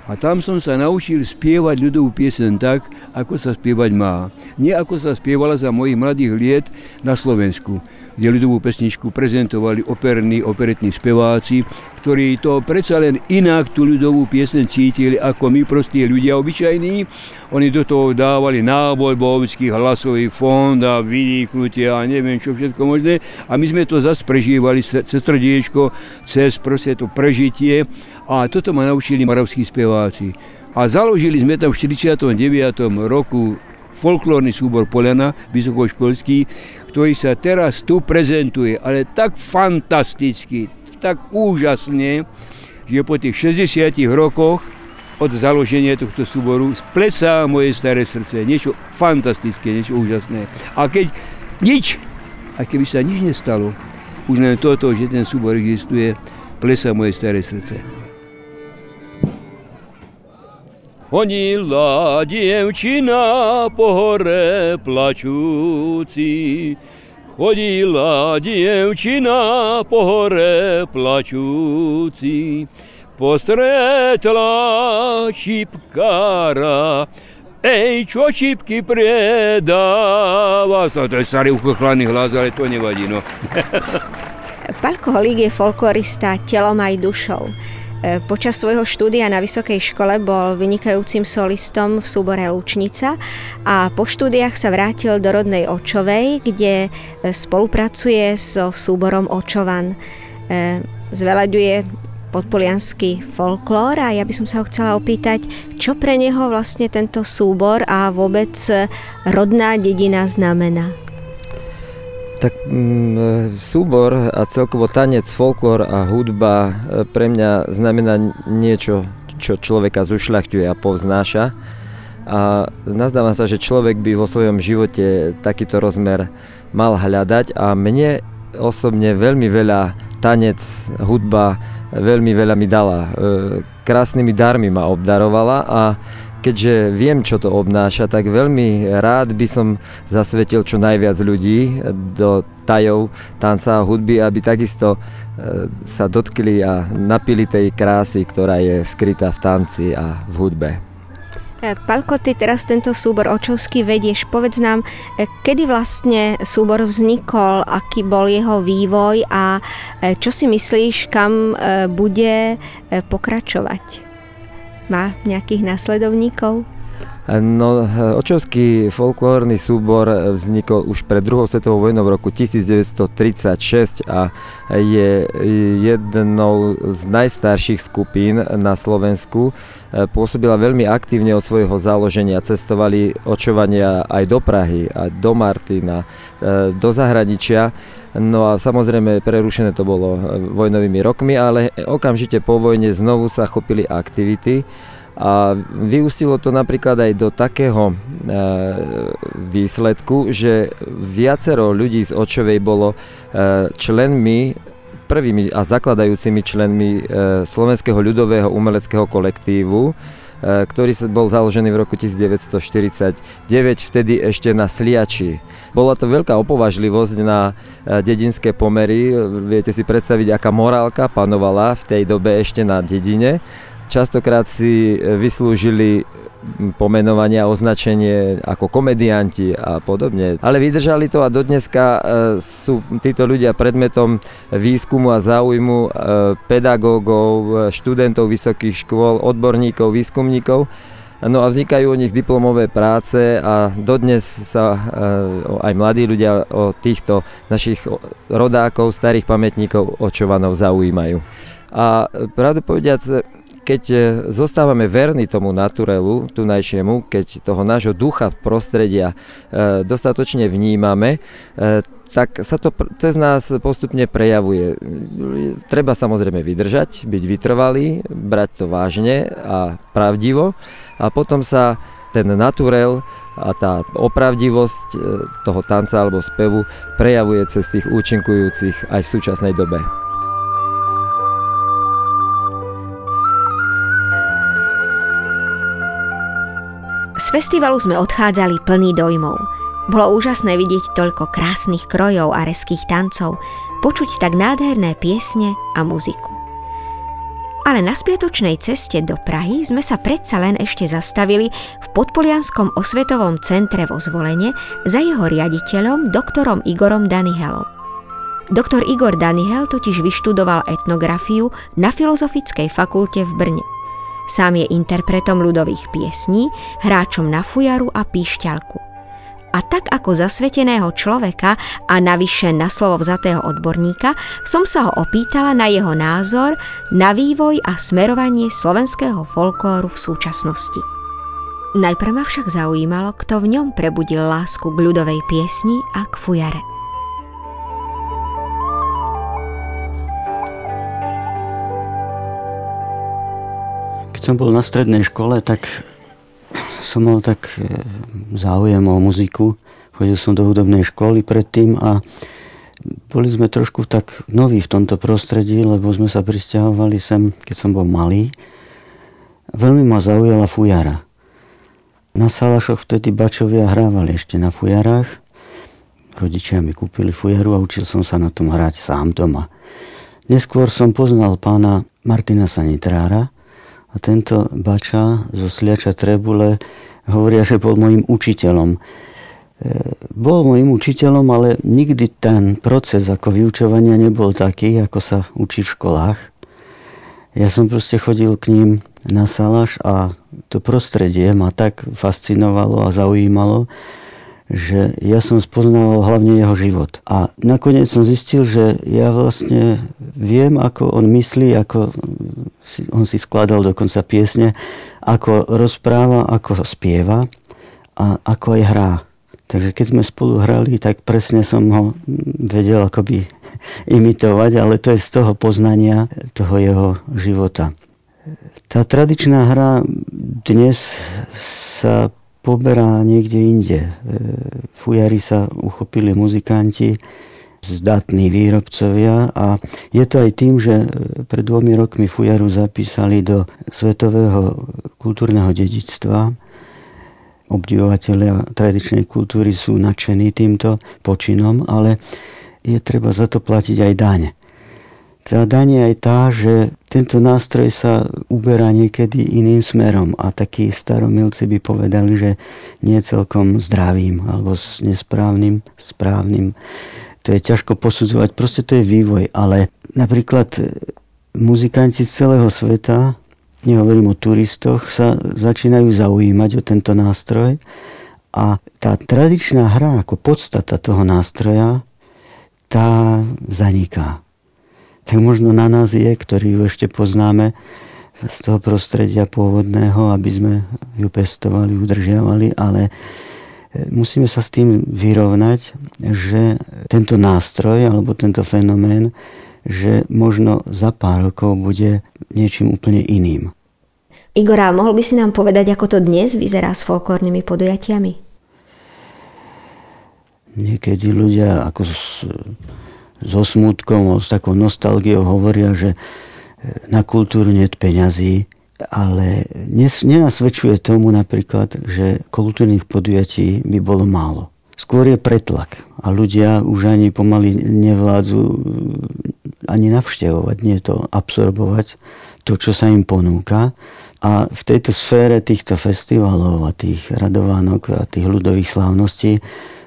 A tam som sa naučil spievať ľudovú piesen tak, ako sa spievať má. Nie ako sa spievala za mojich mladých liet na Slovensku, kde ľudovú pesničku prezentovali operní, operetní speváci, ktorí to predsa len inak tú ľudovú piesen cítili, ako my prostí ľudia obyčajní. Oni do toho dávali náboj bovských hlasových fond a vyniknutia a neviem čo všetko možné. A my sme to zase prežívali cez srdiečko, cez proste to prežitie. A toto ma naučili maravskí speváci. A založili sme tam v 49. roku folklórny súbor Poliana, vysokoškolský, ktorý sa teraz tu prezentuje, ale tak fantasticky, tak úžasne, že po tých 60 rokoch od založenia tohto súboru splesá moje staré srdce. Niečo fantastické, niečo úžasné. A keď nič, a keby sa nič nestalo, už len toto, že ten súbor existuje, plesá moje staré srdce. Honila dievčina po hore plačúci, Chodila dievčina po hore plačúci, postretla čipkára, Ej, čo čipky predáva? No, to je starý uchochlaný hlas, ale to nevadí, no. Palko Holík je folklorista telom aj dušou. E, počas svojho štúdia na vysokej škole bol vynikajúcim solistom v súbore Lučnica a po štúdiách sa vrátil do rodnej Očovej, kde e, spolupracuje so súborom Očovan. E, zveľaďuje podpolianský folklór a ja by som sa ho chcela opýtať, čo pre neho vlastne tento súbor a vôbec rodná dedina znamená. Tak mm, súbor a celkovo tanec, folklór a hudba e, pre mňa znamená niečo, čo človeka zušľachtuje a povznáša. A nazdávam sa, že človek by vo svojom živote takýto rozmer mal hľadať a mne osobne veľmi veľa tanec, hudba, veľmi veľa mi dala. E, krásnymi darmi ma obdarovala a keďže viem, čo to obnáša, tak veľmi rád by som zasvetil čo najviac ľudí do tajov tanca a hudby, aby takisto e, sa dotkli a napili tej krásy, ktorá je skrytá v tanci a v hudbe. E, Palko, ty teraz tento súbor očovský vedieš. Povedz nám, e, kedy vlastne súbor vznikol, aký bol jeho vývoj a čo si myslíš, kam bude pokračovať? Má nejakých následovníkov? No, očovský folklórny súbor vznikol už pred druhou svetovou vojnou v roku 1936 a je jednou z najstarších skupín na Slovensku. Pôsobila veľmi aktívne od svojho založenia, cestovali očovania aj do Prahy, aj do Martina, do zahraničia. No a samozrejme prerušené to bolo vojnovými rokmi, ale okamžite po vojne znovu sa chopili aktivity a vyústilo to napríklad aj do takého e, výsledku, že viacero ľudí z Očovej bolo e, členmi prvými a zakladajúcimi členmi e, Slovenského ľudového umeleckého kolektívu, e, ktorý bol založený v roku 1949, vtedy ešte na Sliači. Bola to veľká opovažlivosť na e, dedinské pomery. Viete si predstaviť, aká morálka panovala v tej dobe ešte na dedine častokrát si e, vyslúžili pomenovanie a označenie ako komedianti a podobne. Ale vydržali to a dodneska e, sú títo ľudia predmetom výskumu a záujmu e, pedagógov, študentov vysokých škôl, odborníkov, výskumníkov. No a vznikajú o nich diplomové práce a dodnes sa aj mladí ľudia o týchto našich rodákov, starých pamätníkov očovanov zaujímajú. A pravdu povediac, keď e, zostávame verní tomu naturelu tunajšiemu, keď toho nášho ducha prostredia e, dostatočne vnímame, e, tak sa to cez nás postupne prejavuje. Treba samozrejme vydržať, byť vytrvalý, brať to vážne a pravdivo a potom sa ten naturel a tá opravdivosť toho tanca alebo spevu prejavuje cez tých účinkujúcich aj v súčasnej dobe. Z festivalu sme odchádzali plný dojmov. Bolo úžasné vidieť toľko krásnych krojov a reských tancov, počuť tak nádherné piesne a muziku. Ale na spiatočnej ceste do Prahy sme sa predsa len ešte zastavili v Podpolianskom osvetovom centre vo Zvolene za jeho riaditeľom, doktorom Igorom Danihelom. Doktor Igor Danihel totiž vyštudoval etnografiu na Filozofickej fakulte v Brne – Sám je interpretom ľudových piesní, hráčom na fujaru a píšťalku. A tak ako zasveteného človeka a navyše na slovo vzatého odborníka som sa ho opýtala na jeho názor na vývoj a smerovanie slovenského folklóru v súčasnosti. Najprv ma však zaujímalo, kto v ňom prebudil lásku k ľudovej piesni a k fujare. Som bol na strednej škole, tak som mal tak e, záujem o muziku. Chodil som do hudobnej školy predtým a boli sme trošku tak noví v tomto prostredí, lebo sme sa pristahovali sem, keď som bol malý. Veľmi ma zaujala fujara. Na Salašoch vtedy bačovia hrávali ešte na fujarách. Rodičia mi kúpili fujaru a učil som sa na tom hrať sám doma. Neskôr som poznal pána Martina Sanitrára, a tento Bača zo Sliača Trebule hovoria, že bol môjim učiteľom. E, bol môjim učiteľom, ale nikdy ten proces ako vyučovania nebol taký, ako sa učí v školách. Ja som proste chodil k ním na salaš a to prostredie ma tak fascinovalo a zaujímalo, že ja som spoznával hlavne jeho život. A nakoniec som zistil, že ja vlastne viem, ako on myslí, ako on si skladal dokonca piesne, ako rozpráva, ako spieva a ako aj hrá. Takže keď sme spolu hrali, tak presne som ho vedel akoby imitovať, ale to je z toho poznania toho jeho života. Tá tradičná hra dnes sa poberá niekde inde. E, fujary sa uchopili muzikanti, zdatní výrobcovia a je to aj tým, že pred dvomi rokmi fujaru zapísali do Svetového kultúrneho dedičstva. Obdivovateľia tradičnej kultúry sú nadšení týmto počinom, ale je treba za to platiť aj dáne. Tá daň je aj tá, že tento nástroj sa uberá niekedy iným smerom a takí staromilci by povedali, že nie celkom zdravým alebo s nesprávnym, správnym. To je ťažko posudzovať, proste to je vývoj, ale napríklad muzikanti z celého sveta, nehovorím o turistoch, sa začínajú zaujímať o tento nástroj a tá tradičná hra ako podstata toho nástroja, tá zaniká tak možno na nás je, ktorí ju ešte poznáme z toho prostredia pôvodného, aby sme ju pestovali, udržiavali, ale e, musíme sa s tým vyrovnať, že tento nástroj alebo tento fenomén, že možno za pár rokov bude niečím úplne iným. Igora, mohol by si nám povedať, ako to dnes vyzerá s folklórnymi podujatiami? Niekedy ľudia ako so smutkom, s takou nostalgiou hovoria, že e, na kultúru nie peňazí, ale nenasvedčuje tomu napríklad, že kultúrnych podujatí by bolo málo. Skôr je pretlak a ľudia už ani pomaly nevládzu e, ani navštevovať, nie to absorbovať, to, čo sa im ponúka. A v tejto sfére týchto festivalov a tých radovánok a tých ľudových slávností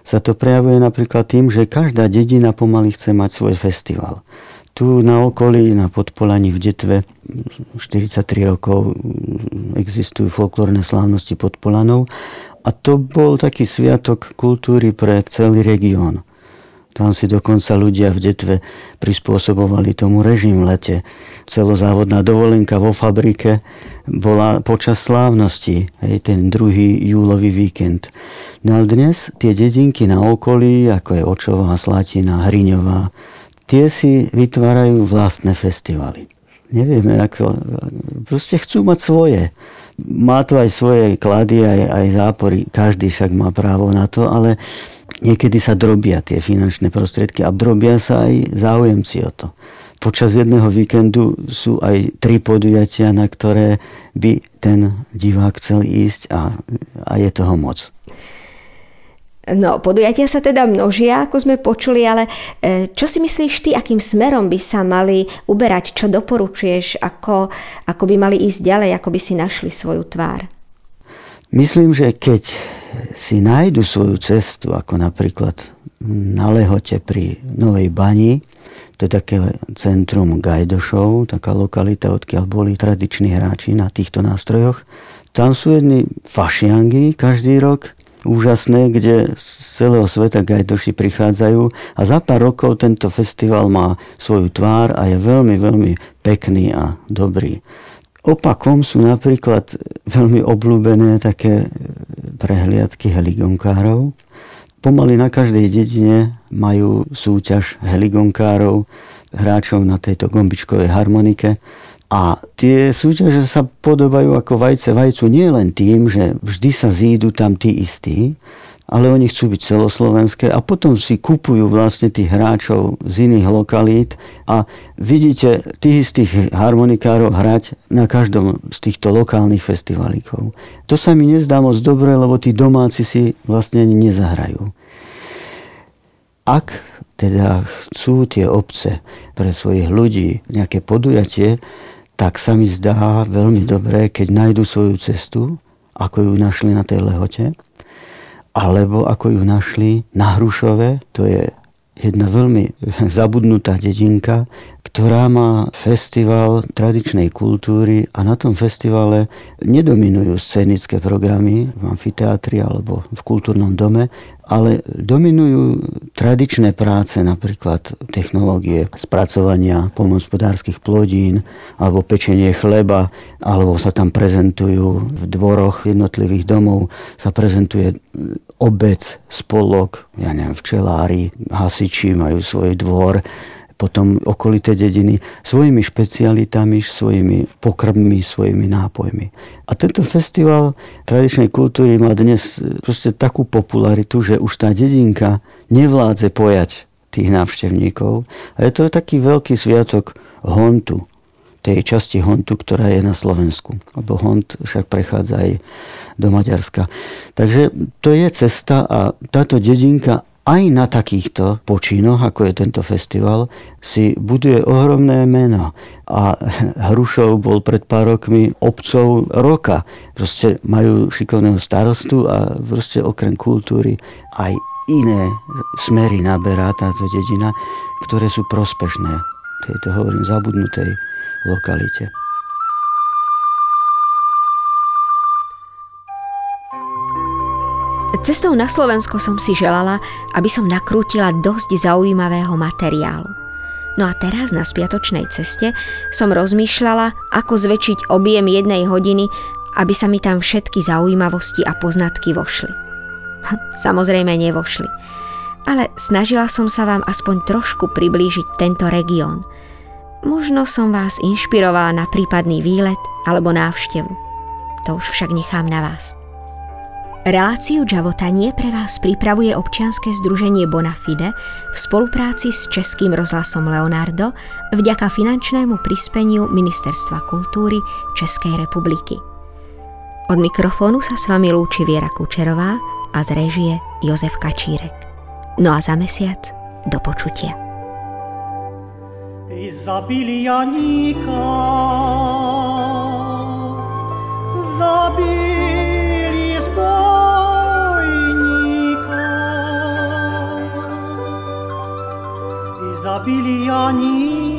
sa to prejavuje napríklad tým, že každá dedina pomaly chce mať svoj festival. Tu na okolí, na Podpolaní v Detve, 43 rokov existujú folklórne slávnosti Podpolanov a to bol taký sviatok kultúry pre celý región. Tam si dokonca ľudia v detve prispôsobovali tomu režim v lete. Celozávodná dovolenka vo fabrike bola počas slávnosti, hej, ten druhý júlový víkend. No ale dnes tie dedinky na okolí, ako je Očová, Slatina, Hriňová, tie si vytvárajú vlastné festivaly. Nevieme, ako, proste chcú mať svoje. Má to aj svoje klady, aj, aj zápory, každý však má právo na to, ale niekedy sa drobia tie finančné prostriedky a drobia sa aj záujemci o to. Počas jedného víkendu sú aj tri podujatia, na ktoré by ten divák chcel ísť a, a je toho moc. No, podujatia sa teda množia, ako sme počuli, ale e, čo si myslíš ty, akým smerom by sa mali uberať? Čo doporučuješ? Ako, ako by mali ísť ďalej? Ako by si našli svoju tvár? Myslím, že keď si nájdu svoju cestu, ako napríklad na Lehote pri Novej Bani, to je také centrum Gajdošov, taká lokalita, odkiaľ boli tradiční hráči na týchto nástrojoch. Tam sú jedni fašiangy každý rok, úžasné, kde z celého sveta gajdoši prichádzajú a za pár rokov tento festival má svoju tvár a je veľmi, veľmi pekný a dobrý. Opakom sú napríklad veľmi obľúbené také prehliadky heligonkárov. Pomaly na každej dedine majú súťaž heligonkárov, hráčov na tejto gombičkovej harmonike. A tie súťaže sa podobajú ako vajce vajcu nie len tým, že vždy sa zídu tam tí istí, ale oni chcú byť celoslovenské a potom si kupujú vlastne tých hráčov z iných lokalít a vidíte tých istých harmonikárov hrať na každom z týchto lokálnych festivalíkov. To sa mi nezdá moc dobre, lebo tí domáci si vlastne ani nezahrajú. Ak teda chcú tie obce pre svojich ľudí nejaké podujatie, tak sa mi zdá veľmi dobré, keď nájdu svoju cestu, ako ju našli na tej lehote, alebo ako ju našli na Hrušove, to je jedna veľmi zabudnutá dedinka, ktorá má festival tradičnej kultúry a na tom festivale nedominujú scenické programy v amfiteátri alebo v kultúrnom dome, ale dominujú tradičné práce, napríklad technológie spracovania polnohospodárskych plodín alebo pečenie chleba, alebo sa tam prezentujú v dvoroch jednotlivých domov, sa prezentuje obec, spolok, ja neviem, včelári, hasiči majú svoj dvor, potom okolité dediny svojimi špecialitami, svojimi pokrmmi, svojimi nápojmi. A tento festival tradičnej kultúry má dnes proste takú popularitu, že už tá dedinka nevládze pojať tých návštevníkov. A je to taký veľký sviatok hontu, tej časti hontu, ktorá je na Slovensku. Lebo hont však prechádza aj do Maďarska. Takže to je cesta a táto dedinka aj na takýchto počinoch, ako je tento festival, si buduje ohromné meno. A Hrušov bol pred pár rokmi obcov roka. Proste majú šikovného starostu a proste okrem kultúry aj iné smery naberá táto dedina, ktoré sú prospešné tejto, hovorím, zabudnutej lokalite. Cestou na Slovensko som si želala, aby som nakrútila dosť zaujímavého materiálu. No a teraz na spiatočnej ceste som rozmýšľala, ako zväčšiť objem jednej hodiny, aby sa mi tam všetky zaujímavosti a poznatky vošli. Samozrejme nevošli. Ale snažila som sa vám aspoň trošku priblížiť tento región. Možno som vás inšpirovala na prípadný výlet alebo návštevu. To už však nechám na vás. Reláciu Džavotanie pre vás pripravuje občianske združenie Bonafide v spolupráci s Českým rozhlasom Leonardo vďaka finančnému prispeniu Ministerstva kultúry Českej republiky. Od mikrofónu sa s vami lúči Viera Kučerová a z režie Jozef Kačírek. No a za mesiac do počutia. Zabili Janíka, zabili zabili Janíka.